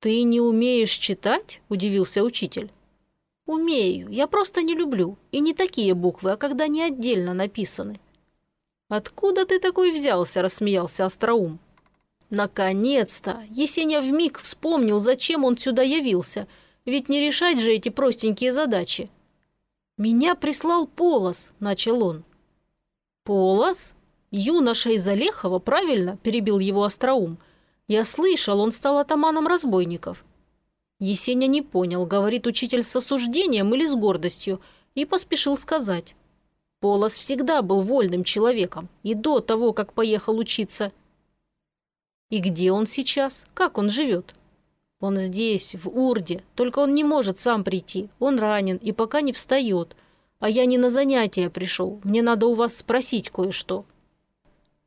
«Ты не умеешь читать?» – удивился учитель. «Умею. Я просто не люблю. И не такие буквы, а когда не отдельно написаны». «Откуда ты такой взялся?» – рассмеялся Остроум. «Наконец-то!» Есеня вмиг вспомнил, зачем он сюда явился. Ведь не решать же эти простенькие задачи. «Меня прислал Полос», – начал он. «Полос?» «Юноша из Олехова, правильно?» – перебил его Остроум. «Я слышал, он стал атаманом разбойников». Есеня не понял, говорит учитель с осуждением или с гордостью, и поспешил сказать. Полос всегда был вольным человеком, и до того, как поехал учиться. И где он сейчас? Как он живет? Он здесь, в Урде, только он не может сам прийти. Он ранен и пока не встает. А я не на занятия пришел, мне надо у вас спросить кое-что.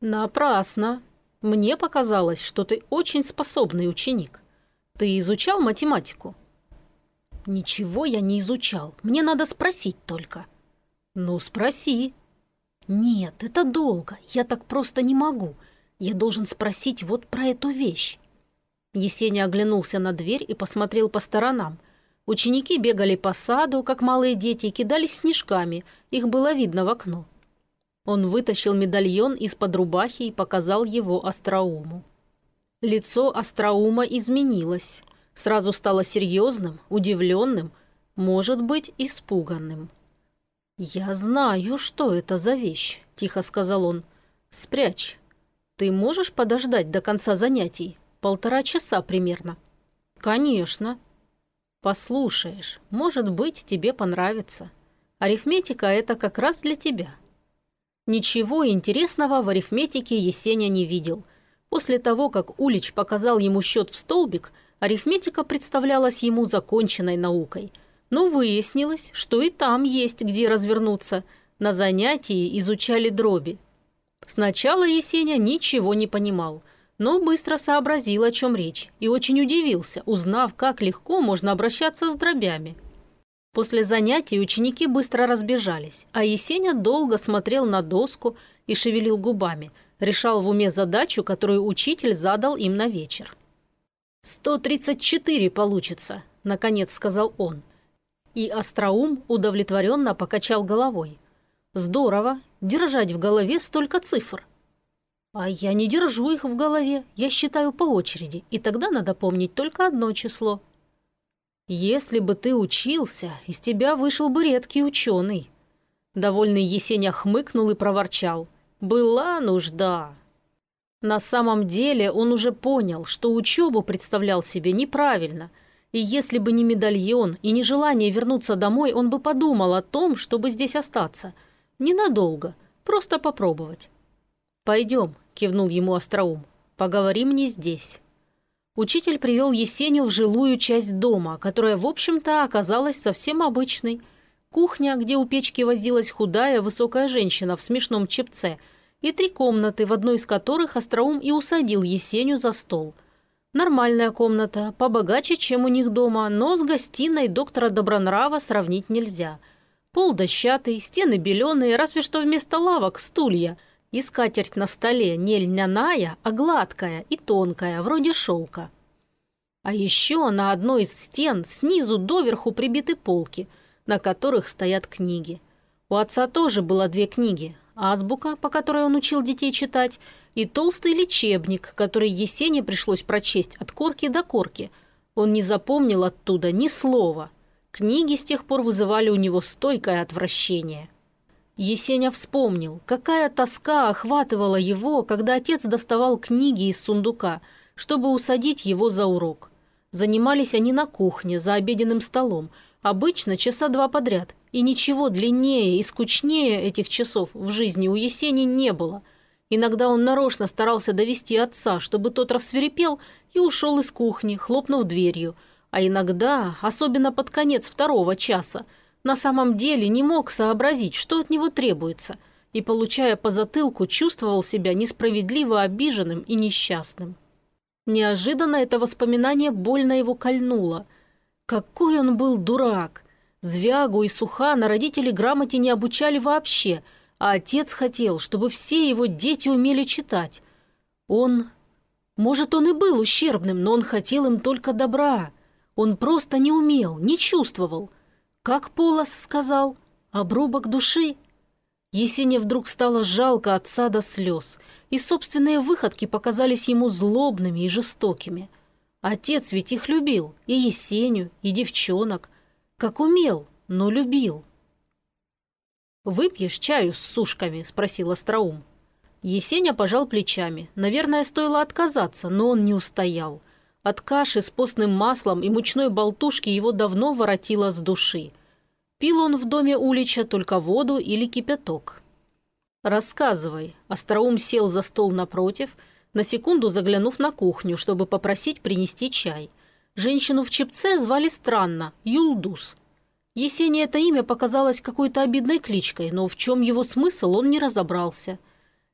«Напрасно. Мне показалось, что ты очень способный ученик. Ты изучал математику?» «Ничего я не изучал. Мне надо спросить только». «Ну, спроси». «Нет, это долго. Я так просто не могу. Я должен спросить вот про эту вещь». Есеня оглянулся на дверь и посмотрел по сторонам. Ученики бегали по саду, как малые дети, и кидались снежками. Их было видно в окно. Он вытащил медальон из-под рубахи и показал его Остроуму. Лицо Остроума изменилось. Сразу стало серьезным, удивленным, может быть, испуганным. «Я знаю, что это за вещь», – тихо сказал он. «Спрячь. Ты можешь подождать до конца занятий? Полтора часа примерно». «Конечно». «Послушаешь, может быть, тебе понравится. Арифметика – это как раз для тебя. Ничего интересного в арифметике Есеня не видел. После того, как Улич показал ему счет в столбик, арифметика представлялась ему законченной наукой. Но выяснилось, что и там есть где развернуться. На занятии изучали дроби. Сначала Есеня ничего не понимал, но быстро сообразил, о чем речь, и очень удивился, узнав, как легко можно обращаться с дробями. После занятий ученики быстро разбежались, а Есеня долго смотрел на доску и шевелил губами, решал в уме задачу, которую учитель задал им на вечер. «Сто тридцать четыре получится», – наконец сказал он. И Остроум удовлетворенно покачал головой. «Здорово, держать в голове столько цифр». «А я не держу их в голове, я считаю по очереди, и тогда надо помнить только одно число – «Если бы ты учился, из тебя вышел бы редкий ученый». Довольный Есеня хмыкнул и проворчал. «Была нужда». На самом деле он уже понял, что учебу представлял себе неправильно. И если бы не медальон и не желание вернуться домой, он бы подумал о том, чтобы здесь остаться. Ненадолго, просто попробовать. «Пойдем», – кивнул ему Остроум, – «поговорим не здесь». Учитель привел Есеню в жилую часть дома, которая, в общем-то, оказалась совсем обычной. Кухня, где у печки возилась худая, высокая женщина в смешном чепце, и три комнаты, в одной из которых Остроум и усадил Есеню за стол. Нормальная комната, побогаче, чем у них дома, но с гостиной доктора Добронрава сравнить нельзя. Пол дощатый, стены беленые, разве что вместо лавок стулья – и скатерть на столе не льняная, а гладкая и тонкая, вроде шелка. А еще на одной из стен снизу доверху прибиты полки, на которых стоят книги. У отца тоже было две книги – азбука, по которой он учил детей читать, и толстый лечебник, который Есене пришлось прочесть от корки до корки. Он не запомнил оттуда ни слова. Книги с тех пор вызывали у него стойкое отвращение. Есеня вспомнил, какая тоска охватывала его, когда отец доставал книги из сундука, чтобы усадить его за урок. Занимались они на кухне, за обеденным столом, обычно часа два подряд, и ничего длиннее и скучнее этих часов в жизни у Есени не было – Иногда он нарочно старался довести отца, чтобы тот рассверепел и ушел из кухни, хлопнув дверью. А иногда, особенно под конец второго часа, на самом деле не мог сообразить, что от него требуется, и, получая по затылку, чувствовал себя несправедливо обиженным и несчастным. Неожиданно это воспоминание больно его кольнуло. Какой он был дурак! Звягу и Сухана родители грамоте не обучали вообще – а отец хотел, чтобы все его дети умели читать. Он... Может, он и был ущербным, но он хотел им только добра. Он просто не умел, не чувствовал. Как Полос сказал, обрубок души. Есене вдруг стало жалко отца до слез, и собственные выходки показались ему злобными и жестокими. Отец ведь их любил, и Есеню, и девчонок. Как умел, но любил. «Выпьешь чаю с сушками?» – спросил Остроум. Есеня пожал плечами. Наверное, стоило отказаться, но он не устоял. От каши с постным маслом и мучной болтушки его давно воротило с души. Пил он в доме Улича только воду или кипяток. «Рассказывай». Остроум сел за стол напротив, на секунду заглянув на кухню, чтобы попросить принести чай. Женщину в чепце звали странно – Юлдус – Есене это имя показалось какой-то обидной кличкой, но в чем его смысл, он не разобрался.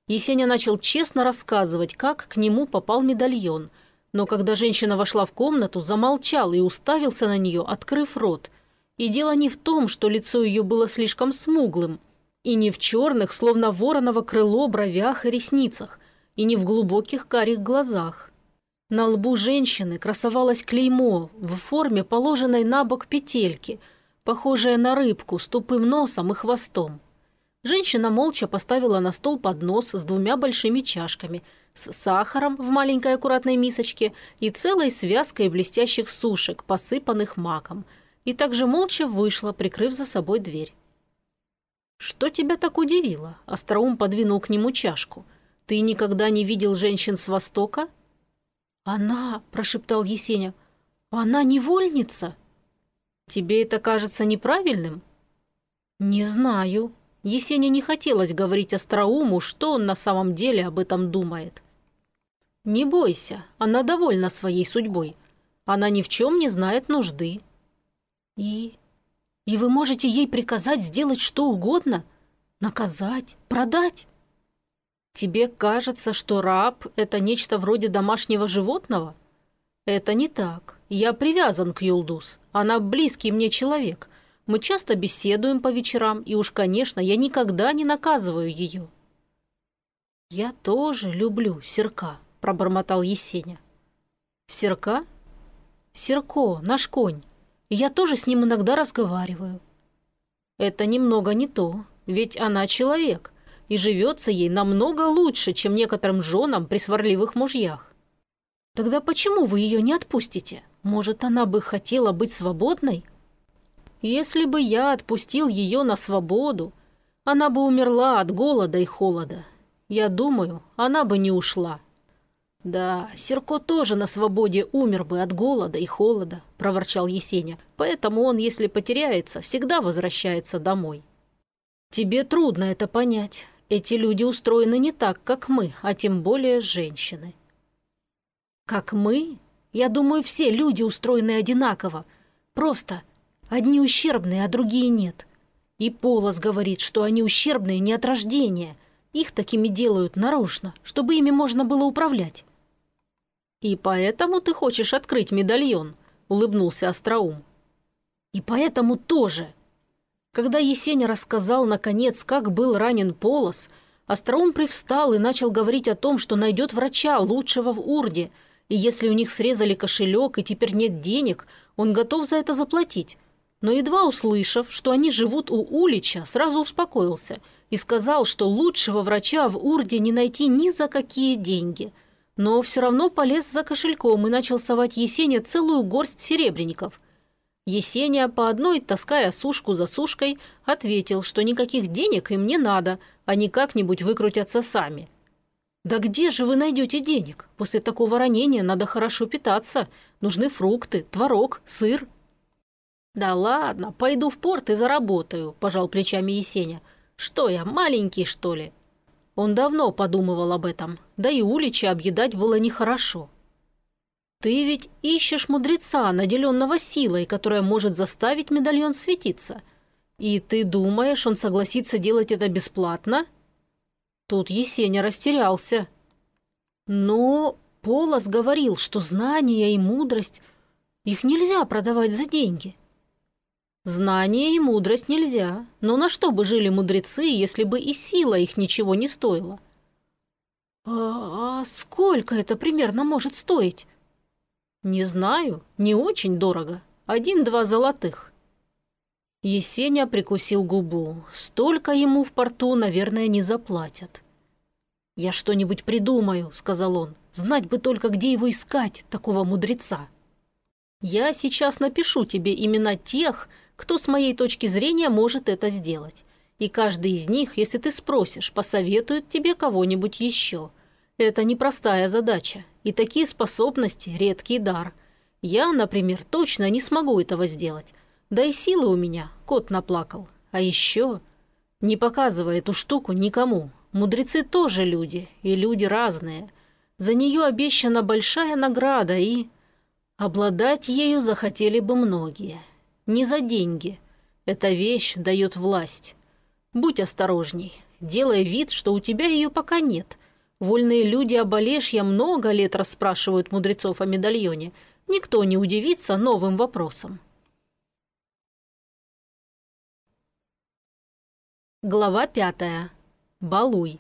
Есеня начал честно рассказывать, как к нему попал медальон, но когда женщина вошла в комнату, замолчал и уставился на нее, открыв рот. И дело не в том, что лицо ее было слишком смуглым, и не в черных, словно вороново крыло, бровях и ресницах, и не в глубоких карих глазах. На лбу женщины красовалось клеймо в форме положенной на бок петельки – похожая на рыбку с тупым носом и хвостом. Женщина молча поставила на стол поднос с двумя большими чашками, с сахаром в маленькой аккуратной мисочке и целой связкой блестящих сушек, посыпанных маком, и также молча вышла, прикрыв за собой дверь. «Что тебя так удивило?» – Остроум подвинул к нему чашку. «Ты никогда не видел женщин с Востока?» «Она», – прошептал Есеня, – «она невольница?» Тебе это кажется неправильным? Не знаю. Есене не хотелось говорить Остроуму, что он на самом деле об этом думает. Не бойся, она довольна своей судьбой. Она ни в чем не знает нужды. И... И вы можете ей приказать сделать что угодно? Наказать? Продать? Тебе кажется, что раб – это нечто вроде домашнего животного? Это не так. Я привязан к Юлдус. Она близкий мне человек. Мы часто беседуем по вечерам, и уж, конечно, я никогда не наказываю ее». «Я тоже люблю Серка», – пробормотал Есеня. «Серка?» «Серко, наш конь. я тоже с ним иногда разговариваю». «Это немного не то, ведь она человек, и живется ей намного лучше, чем некоторым женам при сварливых мужьях». «Тогда почему вы ее не отпустите?» Может, она бы хотела быть свободной? Если бы я отпустил ее на свободу, она бы умерла от голода и холода. Я думаю, она бы не ушла. Да, Серко тоже на свободе умер бы от голода и холода, проворчал Есеня. Поэтому он, если потеряется, всегда возвращается домой. Тебе трудно это понять. Эти люди устроены не так, как мы, а тем более женщины. Как мы? Я думаю, все люди устроены одинаково. Просто одни ущербные, а другие нет. И Полос говорит, что они ущербные не от рождения. Их такими делают нарочно, чтобы ими можно было управлять. «И поэтому ты хочешь открыть медальон?» – улыбнулся Остроум. «И поэтому тоже». Когда Есеня рассказал, наконец, как был ранен Полос, Остроум привстал и начал говорить о том, что найдет врача, лучшего в Урде – и если у них срезали кошелек и теперь нет денег, он готов за это заплатить. Но едва услышав, что они живут у Улича, сразу успокоился и сказал, что лучшего врача в Урде не найти ни за какие деньги. Но все равно полез за кошельком и начал совать Есене целую горсть серебряников. Есения, по одной таская сушку за сушкой, ответил, что никаких денег им не надо, они как-нибудь выкрутятся сами. «Да где же вы найдете денег? После такого ранения надо хорошо питаться. Нужны фрукты, творог, сыр». «Да ладно, пойду в порт и заработаю», – пожал плечами Есеня. «Что я, маленький, что ли?» Он давно подумывал об этом, да и Улича объедать было нехорошо. «Ты ведь ищешь мудреца, наделенного силой, которая может заставить медальон светиться. И ты думаешь, он согласится делать это бесплатно?» Тут Есеня растерялся. Но Полос говорил, что знания и мудрость, их нельзя продавать за деньги. Знания и мудрость нельзя, но на что бы жили мудрецы, если бы и сила их ничего не стоила? А, а сколько это примерно может стоить? Не знаю, не очень дорого. Один-два золотых. Есеня прикусил губу. Столько ему в порту, наверное, не заплатят. «Я что-нибудь придумаю», — сказал он. «Знать бы только, где его искать, такого мудреца». «Я сейчас напишу тебе имена тех, кто с моей точки зрения может это сделать. И каждый из них, если ты спросишь, посоветует тебе кого-нибудь еще. Это непростая задача, и такие способности – редкий дар. Я, например, точно не смогу этого сделать. Да и силы у меня, кот наплакал. А еще... Не показывай эту штуку никому. Мудрецы тоже люди, и люди разные. За нее обещана большая награда, и... Обладать ею захотели бы многие не за деньги. Эта вещь дает власть. Будь осторожней, делай вид, что у тебя ее пока нет. Вольные люди об Олешье много лет расспрашивают мудрецов о медальоне. Никто не удивится новым вопросам. Глава пятая. Балуй.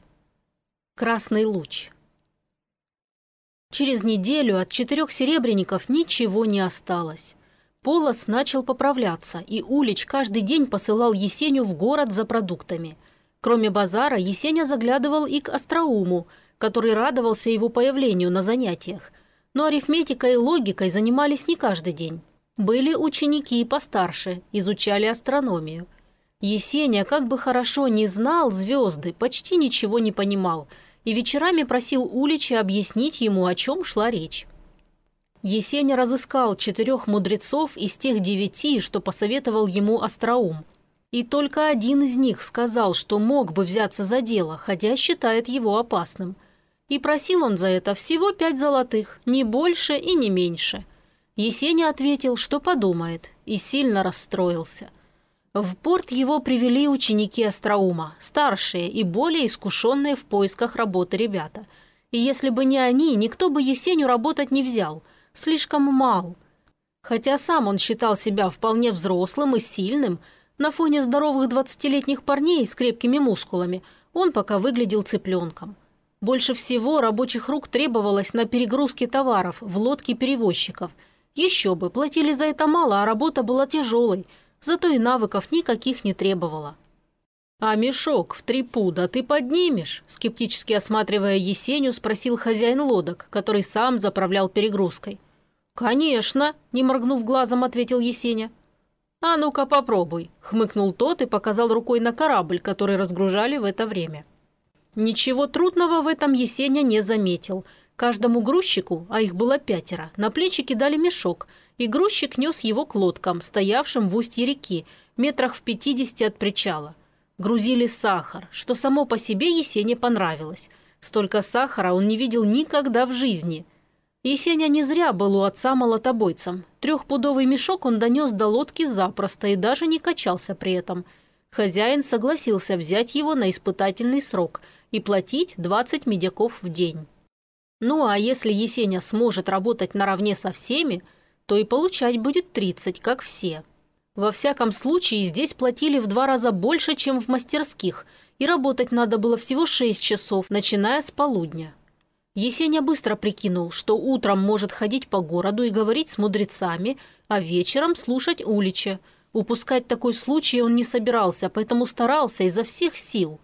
Красный луч. Через неделю от четырех серебряников ничего не осталось. Полос начал поправляться, и Улич каждый день посылал Есеню в город за продуктами. Кроме базара, Есеня заглядывал и к Остроуму, который радовался его появлению на занятиях. Но арифметикой и логикой занимались не каждый день. Были ученики и постарше, изучали астрономию. Есеня, как бы хорошо не знал звезды, почти ничего не понимал, и вечерами просил Улича объяснить ему, о чем шла речь. Есеня разыскал четырех мудрецов из тех девяти, что посоветовал ему Остроум. И только один из них сказал, что мог бы взяться за дело, хотя считает его опасным. И просил он за это всего пять золотых, не больше и не меньше. Есеня ответил, что подумает, и сильно расстроился. В порт его привели ученики Остроума, старшие и более искушенные в поисках работы ребята. И если бы не они, никто бы Есеню работать не взял – слишком мал. Хотя сам он считал себя вполне взрослым и сильным, на фоне здоровых двадцатилетних парней с крепкими мускулами он пока выглядел цыпленком. Больше всего рабочих рук требовалось на перегрузке товаров в лодке перевозчиков. Еще бы, платили за это мало, а работа была тяжелой, зато и навыков никаких не требовала. «А мешок в три пуда ты поднимешь?» Скептически осматривая Есеню, спросил хозяин лодок, который сам заправлял перегрузкой. «Конечно», – не моргнув глазом, ответил Есеня. «А ну-ка попробуй», – хмыкнул тот и показал рукой на корабль, который разгружали в это время. Ничего трудного в этом Есеня не заметил. Каждому грузчику, а их было пятеро, на плечи кидали мешок, и грузчик нес его к лодкам, стоявшим в устье реки, метрах в пятидесяти от причала. Грузили сахар, что само по себе Есене понравилось. Столько сахара он не видел никогда в жизни – Есеня не зря был у отца молотобойцем. Трехпудовый мешок он донес до лодки запросто и даже не качался при этом. Хозяин согласился взять его на испытательный срок и платить 20 медяков в день. Ну а если Есеня сможет работать наравне со всеми, то и получать будет 30, как все. Во всяком случае, здесь платили в два раза больше, чем в мастерских, и работать надо было всего 6 часов, начиная с полудня. Есеня быстро прикинул, что утром может ходить по городу и говорить с мудрецами, а вечером слушать Улича. Упускать такой случай он не собирался, поэтому старался изо всех сил.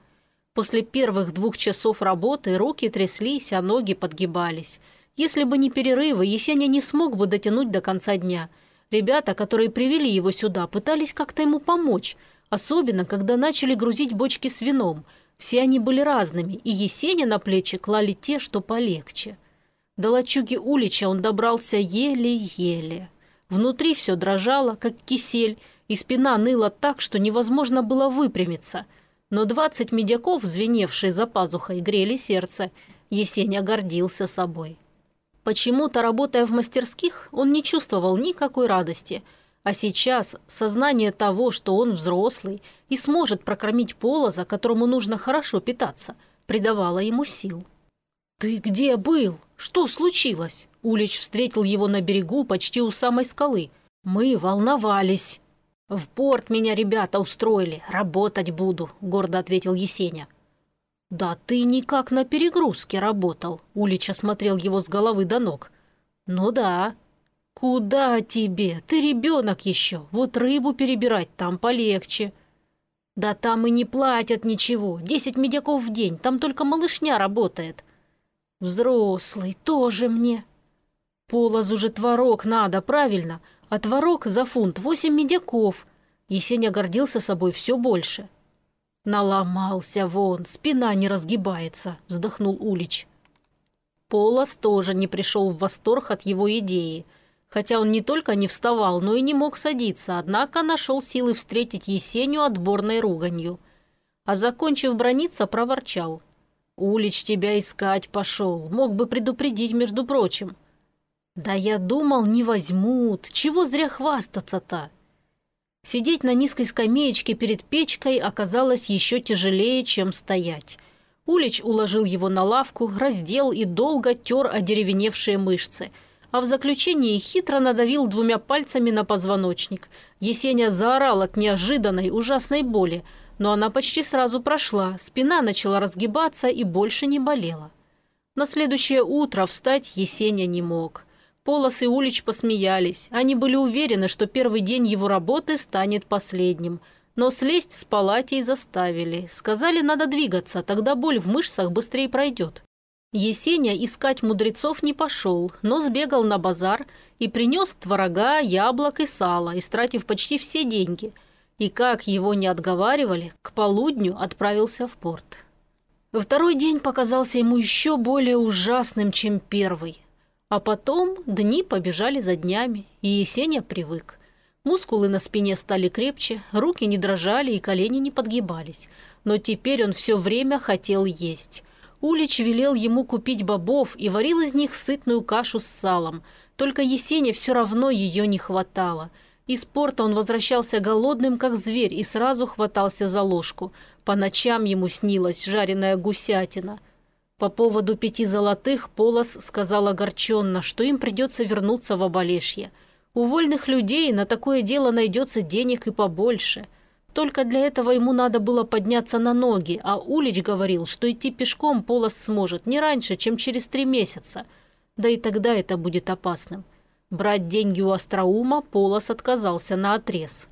После первых двух часов работы руки тряслись, а ноги подгибались. Если бы не перерывы, Есеня не смог бы дотянуть до конца дня. Ребята, которые привели его сюда, пытались как-то ему помочь, особенно когда начали грузить бочки с вином. Все они были разными, и Есеня на плечи клали те, что полегче. До лачуги Улича он добрался еле-еле. Внутри все дрожало, как кисель, и спина ныла так, что невозможно было выпрямиться. Но двадцать медяков, звеневшие за пазухой, грели сердце. Есеня гордился собой. Почему-то, работая в мастерских, он не чувствовал никакой радости. А сейчас сознание того, что он взрослый и сможет прокормить полоза, которому нужно хорошо питаться, придавало ему сил. «Ты где был? Что случилось?» Улич встретил его на берегу почти у самой скалы. «Мы волновались». «В порт меня ребята устроили, работать буду», – гордо ответил Есеня. «Да ты никак на перегрузке работал», – Улич осмотрел его с головы до ног. «Ну да». «Куда тебе? Ты ребенок еще. Вот рыбу перебирать там полегче». «Да там и не платят ничего. Десять медяков в день. Там только малышня работает». «Взрослый, тоже мне». «Полозу же творог надо, правильно? А творог за фунт восемь медяков». Есеня гордился собой все больше. «Наломался вон, спина не разгибается», – вздохнул Улич. Полос тоже не пришел в восторг от его идеи. Хотя он не только не вставал, но и не мог садиться, однако нашел силы встретить Есеню отборной руганью. А закончив брониться, проворчал. «Улич тебя искать пошел, мог бы предупредить, между прочим». «Да я думал, не возьмут, чего зря хвастаться-то?» Сидеть на низкой скамеечке перед печкой оказалось еще тяжелее, чем стоять. Улич уложил его на лавку, раздел и долго тер одеревеневшие мышцы. А в заключении хитро надавил двумя пальцами на позвоночник. Есеня заорал от неожиданной ужасной боли, но она почти сразу прошла, спина начала разгибаться и больше не болела. На следующее утро встать Есеня не мог. Полос и Улич посмеялись. Они были уверены, что первый день его работы станет последним. Но слезть с палати заставили. Сказали, надо двигаться, тогда боль в мышцах быстрее пройдет. Есеня искать мудрецов не пошел, но сбегал на базар и принес творога, яблок и сала, истратив почти все деньги. И как его не отговаривали, к полудню отправился в порт. Второй день показался ему еще более ужасным, чем первый. А потом дни побежали за днями, и Есеня привык. Мускулы на спине стали крепче, руки не дрожали и колени не подгибались. Но теперь он все время хотел есть. Улич велел ему купить бобов и варил из них сытную кашу с салом. Только Есене все равно ее не хватало. Из порта он возвращался голодным, как зверь, и сразу хватался за ложку. По ночам ему снилась жареная гусятина – по поводу пяти золотых Полос сказал огорченно, что им придется вернуться в Оболешье. У вольных людей на такое дело найдется денег и побольше. Только для этого ему надо было подняться на ноги, а Улич говорил, что идти пешком Полос сможет не раньше, чем через три месяца. Да и тогда это будет опасным. Брать деньги у Остроума Полос отказался на отрез.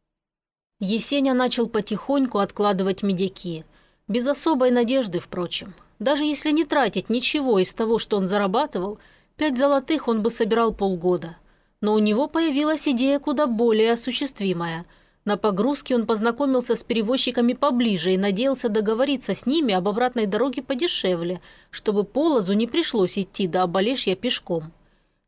Есеня начал потихоньку откладывать медяки. Без особой надежды, впрочем. Даже если не тратить ничего из того, что он зарабатывал, пять золотых он бы собирал полгода. Но у него появилась идея куда более осуществимая. На погрузке он познакомился с перевозчиками поближе и надеялся договориться с ними об обратной дороге подешевле, чтобы Полозу не пришлось идти до Оболешья пешком.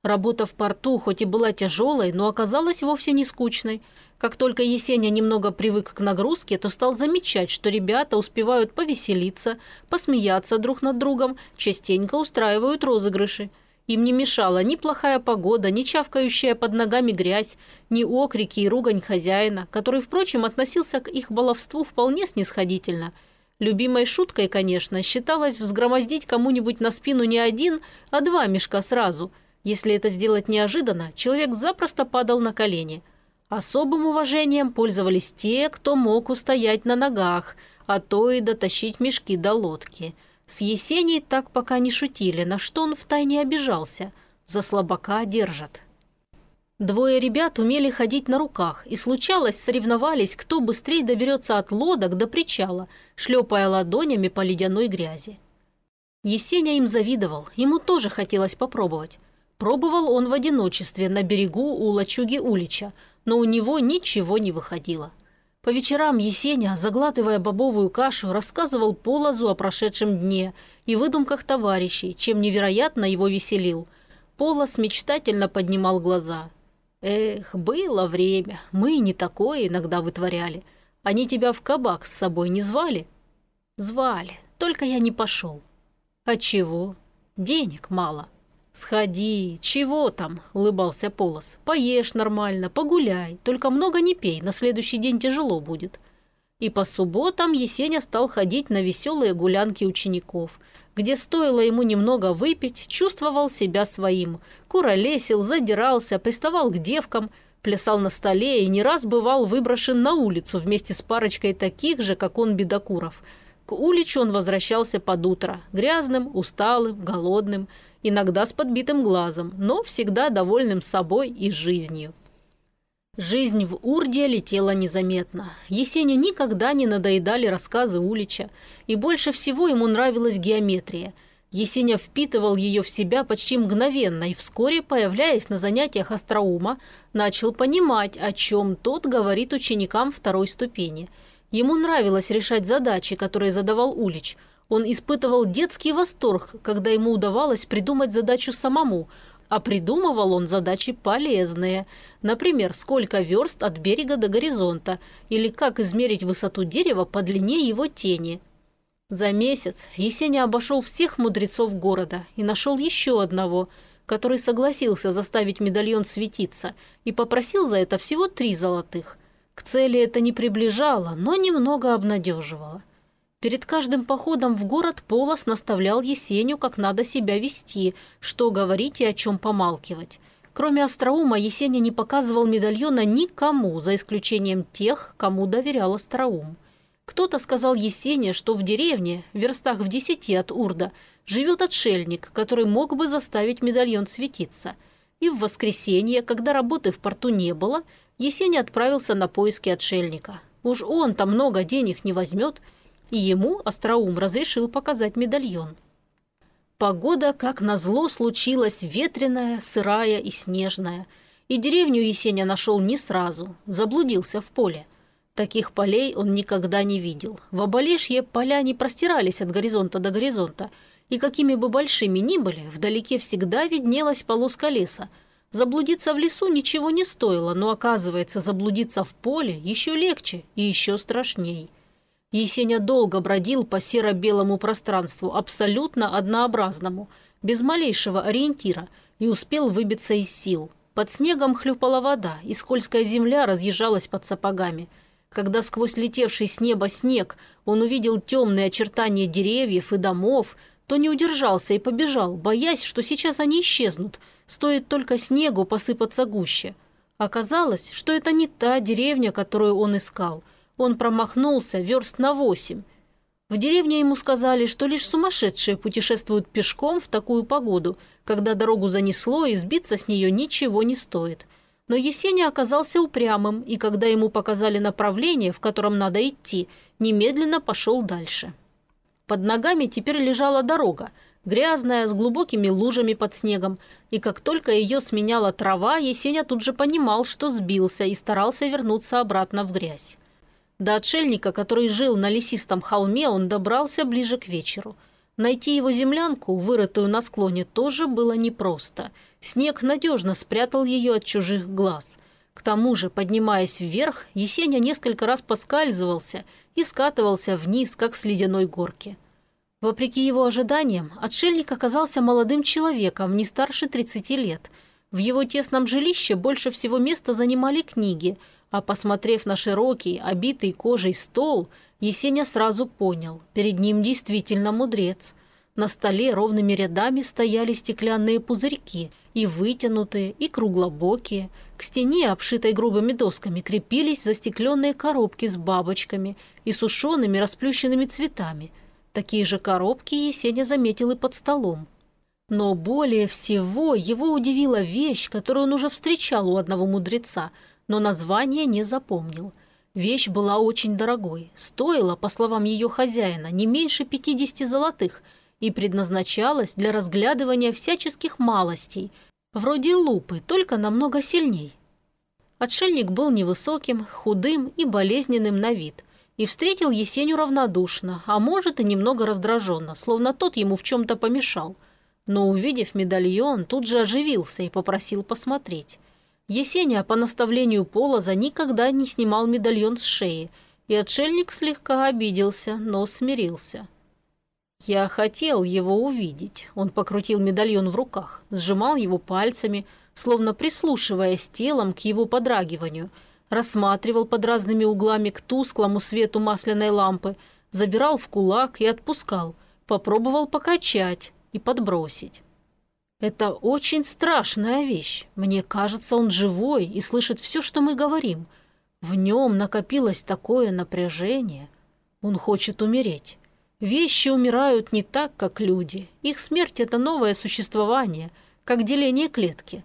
Работа в порту хоть и была тяжелой, но оказалась вовсе не скучной – как только Есеня немного привык к нагрузке, то стал замечать, что ребята успевают повеселиться, посмеяться друг над другом, частенько устраивают розыгрыши. Им не мешала ни плохая погода, ни чавкающая под ногами грязь, ни окрики и ругань хозяина, который, впрочем, относился к их баловству вполне снисходительно. Любимой шуткой, конечно, считалось взгромоздить кому-нибудь на спину не один, а два мешка сразу. Если это сделать неожиданно, человек запросто падал на колени – Особым уважением пользовались те, кто мог устоять на ногах, а то и дотащить мешки до лодки. С Есеней так пока не шутили, на что он втайне обижался. За слабака держат. Двое ребят умели ходить на руках, и случалось, соревновались, кто быстрее доберется от лодок до причала, шлепая ладонями по ледяной грязи. Есеня им завидовал, ему тоже хотелось попробовать. Пробовал он в одиночестве на берегу у лачуги Улича, но у него ничего не выходило. По вечерам Есеня, заглатывая бобовую кашу, рассказывал Полозу о прошедшем дне и выдумках товарищей, чем невероятно его веселил. Полоз мечтательно поднимал глаза. Эх, было время, мы не такое иногда вытворяли. Они тебя в кабак с собой не звали? Звали, только я не пошел. А чего? Денег мало. «Сходи, чего там?» – улыбался Полос. «Поешь нормально, погуляй, только много не пей, на следующий день тяжело будет». И по субботам Есеня стал ходить на веселые гулянки учеников – где стоило ему немного выпить, чувствовал себя своим. Куролесил, задирался, приставал к девкам, плясал на столе и не раз бывал выброшен на улицу вместе с парочкой таких же, как он, бедокуров. К уличу он возвращался под утро, грязным, усталым, голодным, иногда с подбитым глазом, но всегда довольным собой и жизнью. Жизнь в Урде летела незаметно. Есене никогда не надоедали рассказы Улича, и больше всего ему нравилась геометрия. Есеня впитывал ее в себя почти мгновенно и вскоре, появляясь на занятиях остроума, начал понимать, о чем тот говорит ученикам второй ступени. Ему нравилось решать задачи, которые задавал Улич. Он испытывал детский восторг, когда ему удавалось придумать задачу самому – а придумывал он задачи полезные. Например, сколько верст от берега до горизонта, или как измерить высоту дерева по длине его тени. За месяц Есеня обошел всех мудрецов города и нашел еще одного, который согласился заставить медальон светиться и попросил за это всего три золотых. К цели это не приближало, но немного обнадеживало. Перед каждым походом в город Полос наставлял Есеню, как надо себя вести, что говорить и о чем помалкивать. Кроме Остроума, Есеня не показывал медальона никому, за исключением тех, кому доверял Остроум. Кто-то сказал Есене, что в деревне, в верстах в десяти от Урда, живет отшельник, который мог бы заставить медальон светиться. И в воскресенье, когда работы в порту не было, Есеня отправился на поиски отшельника. Уж он-то много денег не возьмет – и ему Остроум разрешил показать медальон. Погода, как назло, случилась ветреная, сырая и снежная. И деревню Есеня нашел не сразу, заблудился в поле. Таких полей он никогда не видел. В Оболешье поля не простирались от горизонта до горизонта, и какими бы большими ни были, вдалеке всегда виднелась полоска леса. Заблудиться в лесу ничего не стоило, но, оказывается, заблудиться в поле еще легче и еще страшней. Есеня долго бродил по серо-белому пространству, абсолютно однообразному, без малейшего ориентира, и успел выбиться из сил. Под снегом хлюпала вода, и скользкая земля разъезжалась под сапогами. Когда сквозь летевший с неба снег он увидел темные очертания деревьев и домов, то не удержался и побежал, боясь, что сейчас они исчезнут, стоит только снегу посыпаться гуще. Оказалось, что это не та деревня, которую он искал – он промахнулся верст на восемь. В деревне ему сказали, что лишь сумасшедшие путешествуют пешком в такую погоду, когда дорогу занесло и сбиться с нее ничего не стоит. Но Есеня оказался упрямым, и когда ему показали направление, в котором надо идти, немедленно пошел дальше. Под ногами теперь лежала дорога, грязная, с глубокими лужами под снегом, и как только ее сменяла трава, Есеня тут же понимал, что сбился и старался вернуться обратно в грязь. До отшельника, который жил на лесистом холме, он добрался ближе к вечеру. Найти его землянку, вырытую на склоне, тоже было непросто. Снег надежно спрятал ее от чужих глаз. К тому же, поднимаясь вверх, Есеня несколько раз поскальзывался и скатывался вниз, как с ледяной горки. Вопреки его ожиданиям, отшельник оказался молодым человеком, не старше 30 лет. В его тесном жилище больше всего места занимали книги – а посмотрев на широкий, обитый кожей стол, Есеня сразу понял, перед ним действительно мудрец. На столе ровными рядами стояли стеклянные пузырьки, и вытянутые, и круглобокие. К стене, обшитой грубыми досками, крепились застекленные коробки с бабочками и сушеными расплющенными цветами. Такие же коробки Есеня заметил и под столом. Но более всего его удивила вещь, которую он уже встречал у одного мудреца, но название не запомнил. Вещь была очень дорогой, стоила, по словам ее хозяина, не меньше 50 золотых и предназначалась для разглядывания всяческих малостей, вроде лупы, только намного сильней. Отшельник был невысоким, худым и болезненным на вид и встретил Есеню равнодушно, а может и немного раздраженно, словно тот ему в чем-то помешал – но, увидев медальон, тут же оживился и попросил посмотреть. Есеня по наставлению Полоза никогда не снимал медальон с шеи, и отшельник слегка обиделся, но смирился. «Я хотел его увидеть», – он покрутил медальон в руках, сжимал его пальцами, словно прислушиваясь телом к его подрагиванию, рассматривал под разными углами к тусклому свету масляной лампы, забирал в кулак и отпускал, попробовал покачать, и подбросить. Это очень страшная вещь. Мне кажется, он живой и слышит все, что мы говорим. В нем накопилось такое напряжение. Он хочет умереть. Вещи умирают не так, как люди. Их смерть – это новое существование, как деление клетки.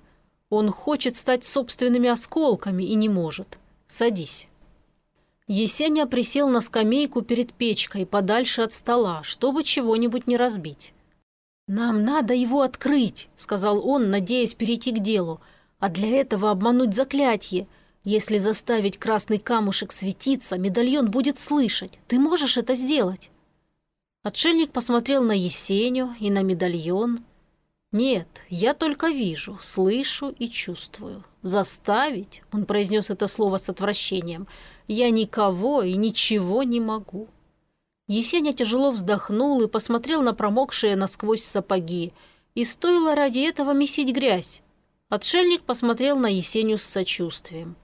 Он хочет стать собственными осколками и не может. Садись. Есеня присел на скамейку перед печкой, подальше от стола, чтобы чего-нибудь не разбить. «Нам надо его открыть», — сказал он, надеясь перейти к делу. «А для этого обмануть заклятие. Если заставить красный камушек светиться, медальон будет слышать. Ты можешь это сделать?» Отшельник посмотрел на Есеню и на медальон. «Нет, я только вижу, слышу и чувствую. Заставить?» — он произнес это слово с отвращением. «Я никого и ничего не могу». Есеня тяжело вздохнул и посмотрел на промокшие насквозь сапоги. И стоило ради этого месить грязь. Отшельник посмотрел на Есеню с сочувствием.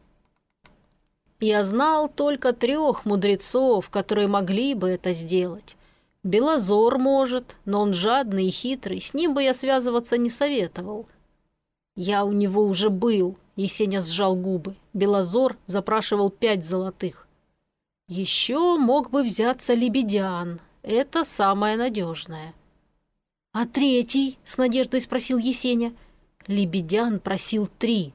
«Я знал только трех мудрецов, которые могли бы это сделать. Белозор может, но он жадный и хитрый, с ним бы я связываться не советовал». «Я у него уже был», — Есеня сжал губы. Белозор запрашивал пять золотых. Еще мог бы взяться лебедян. Это самое надежное. «А третий?» – с надеждой спросил Есеня. Лебедян просил три.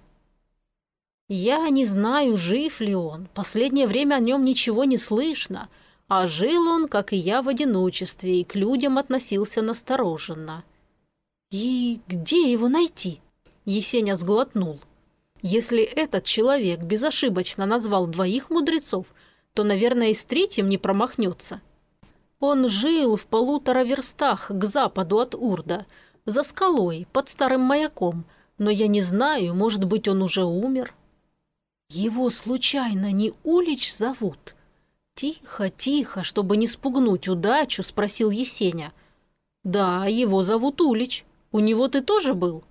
«Я не знаю, жив ли он. Последнее время о нем ничего не слышно. А жил он, как и я, в одиночестве и к людям относился настороженно». «И где его найти?» Есеня сглотнул. «Если этот человек безошибочно назвал двоих мудрецов – то, наверное, и с третьим не промахнется. Он жил в полутора верстах к западу от Урда, за скалой, под старым маяком, но я не знаю, может быть, он уже умер. Его случайно не Улич зовут? Тихо, тихо, чтобы не спугнуть удачу, спросил Есеня. Да, его зовут Улич. У него ты тоже был?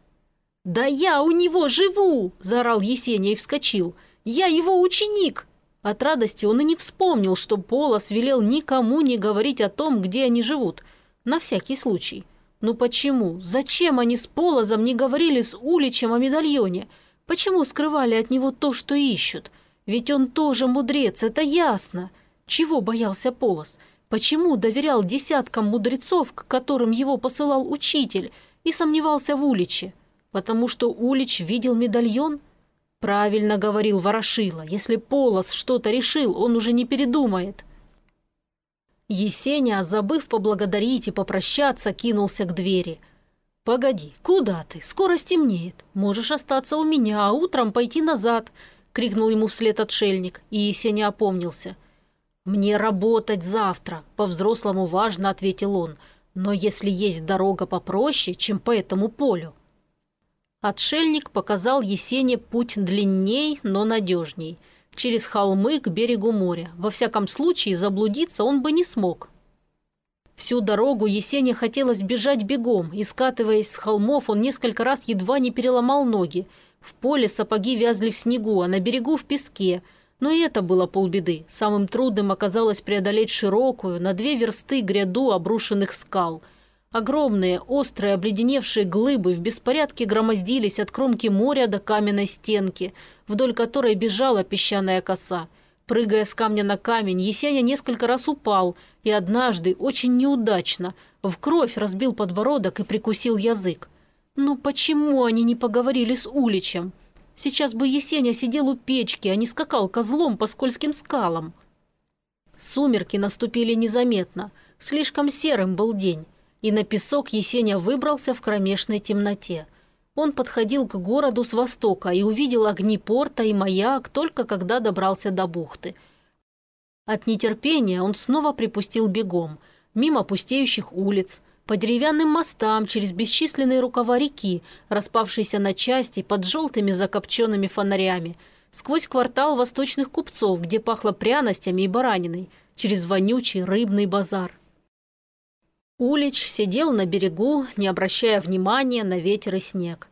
Да я у него живу, заорал Есеня и вскочил. Я его ученик. От радости он и не вспомнил, что Полос велел никому не говорить о том, где они живут. На всякий случай. Ну почему? Зачем они с Полозом не говорили с Уличем о медальоне? Почему скрывали от него то, что ищут? Ведь он тоже мудрец, это ясно. Чего боялся Полос? Почему доверял десяткам мудрецов, к которым его посылал учитель, и сомневался в Уличе? Потому что Улич видел медальон – Правильно говорил Ворошила. Если Полос что-то решил, он уже не передумает. Есеня, забыв поблагодарить и попрощаться, кинулся к двери. «Погоди, куда ты? Скоро стемнеет. Можешь остаться у меня, а утром пойти назад», — крикнул ему вслед отшельник, и Есеня опомнился. «Мне работать завтра», — по-взрослому важно ответил он. «Но если есть дорога попроще, чем по этому полю». Отшельник показал Есене путь длинней, но надежней. Через холмы к берегу моря. Во всяком случае, заблудиться он бы не смог. Всю дорогу Есене хотелось бежать бегом, и, скатываясь с холмов, он несколько раз едва не переломал ноги. В поле сапоги вязли в снегу, а на берегу в песке. Но и это было полбеды. Самым трудным оказалось преодолеть широкую, на две версты гряду обрушенных скал – Огромные, острые, обледеневшие глыбы в беспорядке громоздились от кромки моря до каменной стенки, вдоль которой бежала песчаная коса. Прыгая с камня на камень, Есеня несколько раз упал и однажды, очень неудачно, в кровь разбил подбородок и прикусил язык. Ну почему они не поговорили с Уличем? Сейчас бы Есеня сидел у печки, а не скакал козлом по скользким скалам. Сумерки наступили незаметно. Слишком серым был день. И на песок Есеня выбрался в кромешной темноте. Он подходил к городу с востока и увидел огни порта и маяк только когда добрался до бухты. От нетерпения он снова припустил бегом, мимо пустеющих улиц, по деревянным мостам через бесчисленные рукава реки, распавшиеся на части под желтыми закопченными фонарями, сквозь квартал восточных купцов, где пахло пряностями и бараниной, через вонючий рыбный базар. Улич сидел на берегу, не обращая внимания на ветер и снег.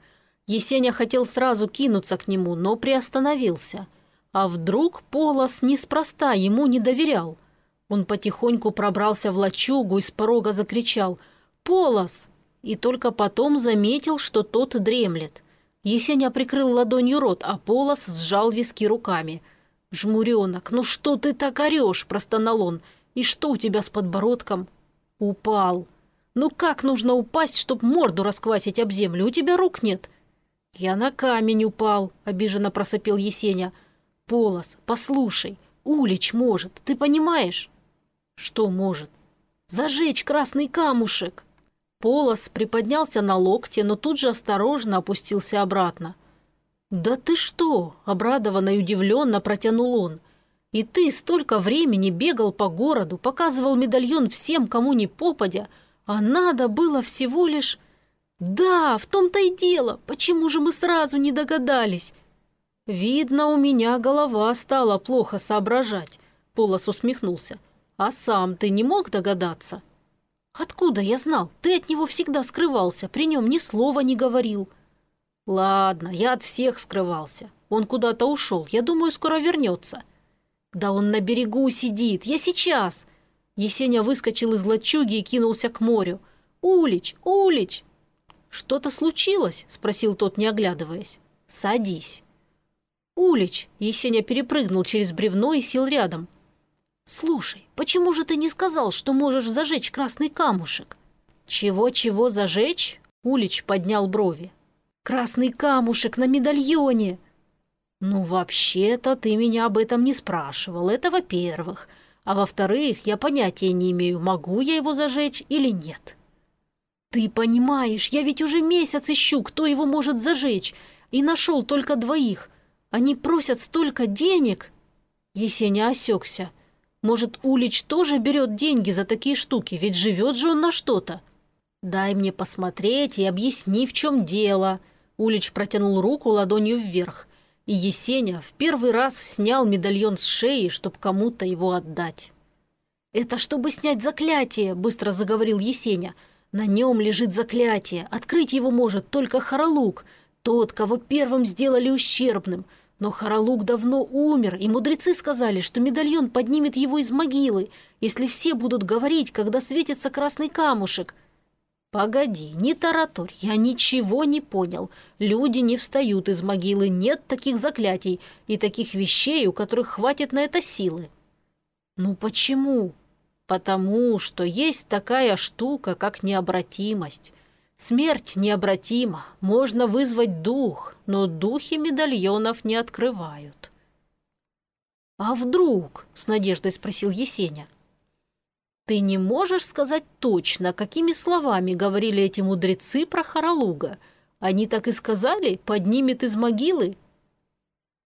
Есеня хотел сразу кинуться к нему, но приостановился. А вдруг Полос неспроста ему не доверял? Он потихоньку пробрался в лачугу и с порога закричал «Полос!» и только потом заметил, что тот дремлет. Есеня прикрыл ладонью рот, а Полос сжал виски руками. «Жмуренок, ну что ты так орешь?» – простонал он. «И что у тебя с подбородком?» «Упал. Ну как нужно упасть, чтоб морду расквасить об землю? У тебя рук нет». «Я на камень упал», — обиженно просопел Есеня. «Полос, послушай, Улич может, ты понимаешь?» «Что может?» «Зажечь красный камушек». Полос приподнялся на локте, но тут же осторожно опустился обратно. «Да ты что?» – обрадованно и удивленно протянул он. И ты столько времени бегал по городу, показывал медальон всем, кому не попадя, а надо было всего лишь... Да, в том-то и дело. Почему же мы сразу не догадались? Видно, у меня голова стала плохо соображать. Полос усмехнулся. А сам ты не мог догадаться? Откуда я знал? Ты от него всегда скрывался, при нем ни слова не говорил. Ладно, я от всех скрывался. Он куда-то ушел, я думаю, скоро вернется. «Да он на берегу сидит! Я сейчас!» Есеня выскочил из лачуги и кинулся к морю. «Улич! Улич!» «Что-то случилось?» – спросил тот, не оглядываясь. «Садись». «Улич!» – Есеня перепрыгнул через бревно и сел рядом. «Слушай, почему же ты не сказал, что можешь зажечь красный камушек?» «Чего-чего зажечь?» – Улич поднял брови. «Красный камушек на медальоне!» «Ну, вообще-то ты меня об этом не спрашивал, это во-первых. А во-вторых, я понятия не имею, могу я его зажечь или нет». «Ты понимаешь, я ведь уже месяц ищу, кто его может зажечь, и нашел только двоих. Они просят столько денег!» Есеня осекся. «Может, Улич тоже берет деньги за такие штуки, ведь живет же он на что-то?» «Дай мне посмотреть и объясни, в чем дело». Улич протянул руку ладонью вверх и Есеня в первый раз снял медальон с шеи, чтобы кому-то его отдать. «Это чтобы снять заклятие», – быстро заговорил Есеня. «На нем лежит заклятие. Открыть его может только Харалук, тот, кого первым сделали ущербным. Но Харалук давно умер, и мудрецы сказали, что медальон поднимет его из могилы, если все будут говорить, когда светится красный камушек – «Погоди, не тараторь, я ничего не понял. Люди не встают из могилы, нет таких заклятий и таких вещей, у которых хватит на это силы». «Ну почему?» «Потому что есть такая штука, как необратимость. Смерть необратима, можно вызвать дух, но духи медальонов не открывают». «А вдруг?» – с надеждой спросил Есеня. – ты не можешь сказать точно, какими словами говорили эти мудрецы про Харалуга? Они так и сказали, поднимет из могилы?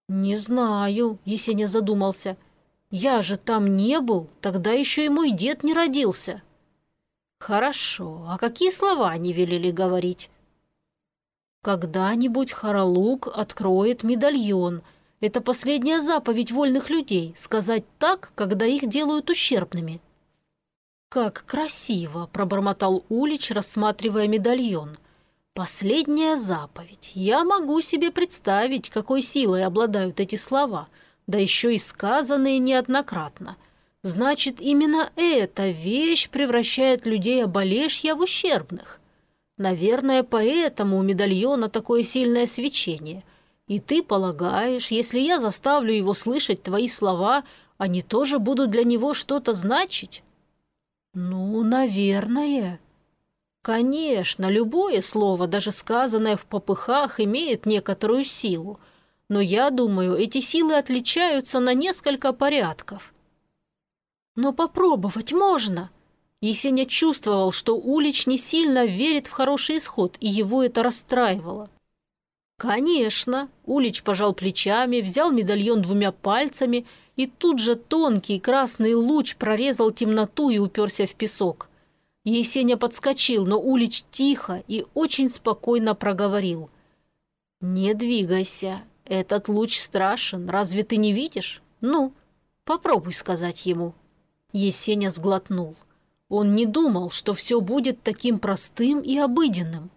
Не знаю, Есеня задумался. Я же там не был, тогда еще и мой дед не родился. Хорошо, а какие слова они велели говорить? Когда-нибудь Харалуг откроет медальон. Это последняя заповедь вольных людей – сказать так, когда их делают ущербными. «Как красиво!» – пробормотал Улич, рассматривая медальон. «Последняя заповедь. Я могу себе представить, какой силой обладают эти слова, да еще и сказанные неоднократно. Значит, именно эта вещь превращает людей оболешья в ущербных. Наверное, поэтому у медальона такое сильное свечение. И ты полагаешь, если я заставлю его слышать твои слова, они тоже будут для него что-то значить? Ну, наверное. Конечно, любое слово, даже сказанное в попыхах, имеет некоторую силу. Но я думаю, эти силы отличаются на несколько порядков. Но попробовать можно. Есеня чувствовал, что Улич не сильно верит в хороший исход, и его это расстраивало. «Конечно!» – Улич пожал плечами, взял медальон двумя пальцами, и тут же тонкий красный луч прорезал темноту и уперся в песок. Есеня подскочил, но Улич тихо и очень спокойно проговорил. «Не двигайся, этот луч страшен, разве ты не видишь? Ну, попробуй сказать ему». Есеня сглотнул. Он не думал, что все будет таким простым и обыденным.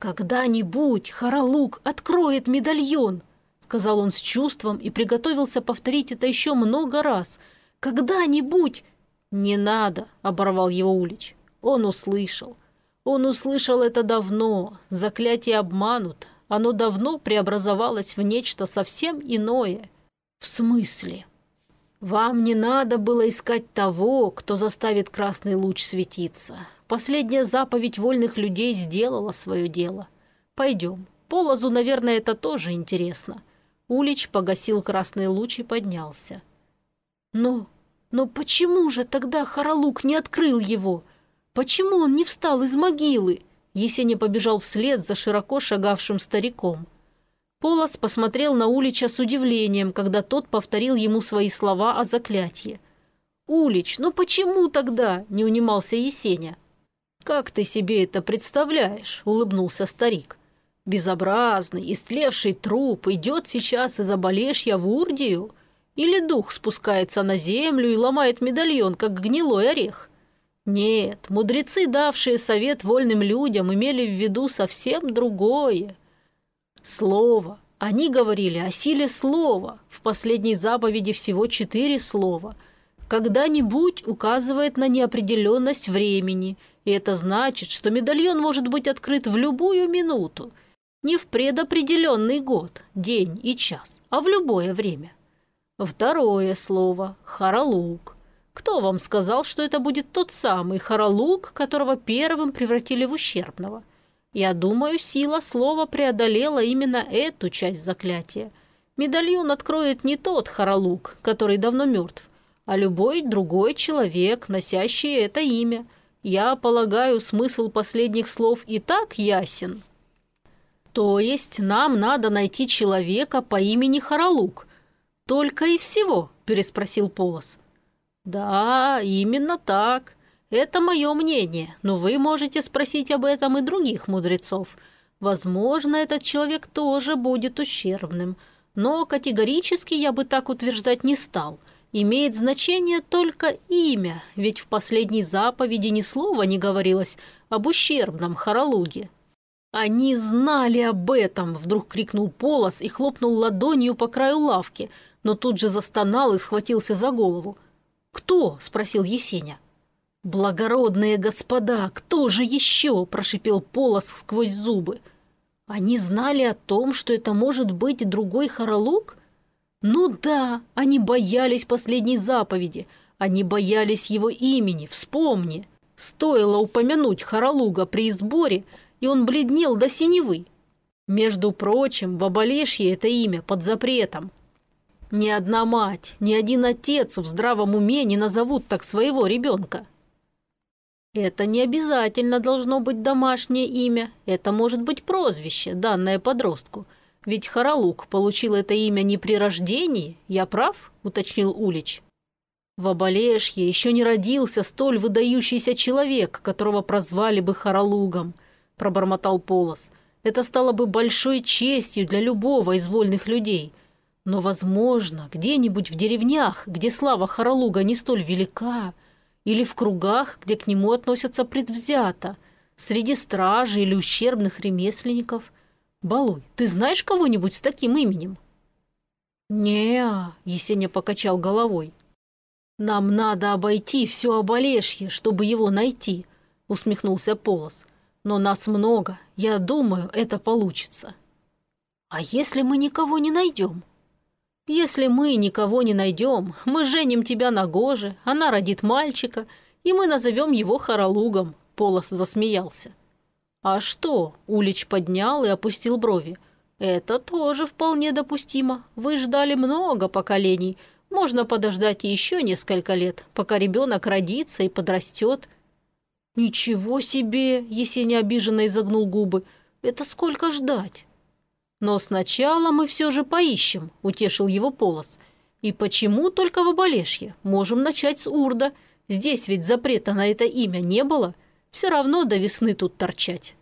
«Когда-нибудь Харалук откроет медальон», — сказал он с чувством и приготовился повторить это еще много раз. «Когда-нибудь...» «Не надо», — оборвал его Улич. Он услышал. Он услышал это давно. Заклятие обманут. Оно давно преобразовалось в нечто совсем иное. В смысле? Вам не надо было искать того, кто заставит красный луч светиться. Последняя заповедь вольных людей сделала свое дело. Пойдем. Полозу, наверное, это тоже интересно. Улич погасил красный луч и поднялся. Но, но почему же тогда Харалук не открыл его? Почему он не встал из могилы? Есеня побежал вслед за широко шагавшим стариком. Полос посмотрел на Улича с удивлением, когда тот повторил ему свои слова о заклятии. «Улич, ну почему тогда?» – не унимался Есеня. «Как ты себе это представляешь?» – улыбнулся старик. «Безобразный, истлевший труп идет сейчас из Оболешья в Урдию? Или дух спускается на землю и ломает медальон, как гнилой орех? Нет, мудрецы, давшие совет вольным людям, имели в виду совсем другое. Слово. Они говорили о силе слова. В последней заповеди всего четыре слова. Когда-нибудь указывает на неопределенность времени, и это значит, что медальон может быть открыт в любую минуту. Не в предопределенный год, день и час, а в любое время. Второе слово – харалук. Кто вам сказал, что это будет тот самый харалук, которого первым превратили в ущербного? Я думаю, сила слова преодолела именно эту часть заклятия. Медальон откроет не тот Харалук, который давно мертв, а любой другой человек, носящий это имя. Я полагаю, смысл последних слов и так ясен. То есть нам надо найти человека по имени Харалук. Только и всего, переспросил Полос. Да, именно так. Это мое мнение, но вы можете спросить об этом и других мудрецов. Возможно, этот человек тоже будет ущербным, но категорически я бы так утверждать не стал. Имеет значение только имя, ведь в последней заповеди ни слова не говорилось об ущербном хоролуге. «Они знали об этом!» – вдруг крикнул Полос и хлопнул ладонью по краю лавки, но тут же застонал и схватился за голову. «Кто?» – спросил Есеня. «Благородные господа, кто же еще?» – прошипел Полос сквозь зубы. «Они знали о том, что это может быть другой Харалук?» «Ну да, они боялись последней заповеди, они боялись его имени, вспомни. Стоило упомянуть Харалуга при сборе, и он бледнел до синевы. Между прочим, в Оболешье это имя под запретом. Ни одна мать, ни один отец в здравом уме не назовут так своего ребенка. Это не обязательно должно быть домашнее имя, это может быть прозвище, данное подростку. Ведь Харалук получил это имя не при рождении, я прав?» – уточнил Улич. В Оболешье еще не родился столь выдающийся человек, которого прозвали бы Харалугом, пробормотал Полос. Это стало бы большой честью для любого из вольных людей. Но, возможно, где-нибудь в деревнях, где слава Харалуга не столь велика, или в кругах, где к нему относятся предвзято, среди стражей или ущербных ремесленников. Балуй, ты знаешь кого-нибудь с таким именем? не Есеня покачал головой. «Нам надо обойти все Оболешье, чтобы его найти», — усмехнулся Полос. «Но нас много. Я думаю, это получится». «А если мы никого не найдем?» «Если мы никого не найдем, мы женим тебя на Гоже, она родит мальчика, и мы назовем его Харалугом», – Полос засмеялся. «А что?» – Улич поднял и опустил брови. «Это тоже вполне допустимо. Вы ждали много поколений. Можно подождать еще несколько лет, пока ребенок родится и подрастет». «Ничего себе!» – Есеня обиженно изогнул губы. «Это сколько ждать?» «Но сначала мы все же поищем», – утешил его Полос. «И почему только в Оболешье? Можем начать с Урда. Здесь ведь запрета на это имя не было. Все равно до весны тут торчать.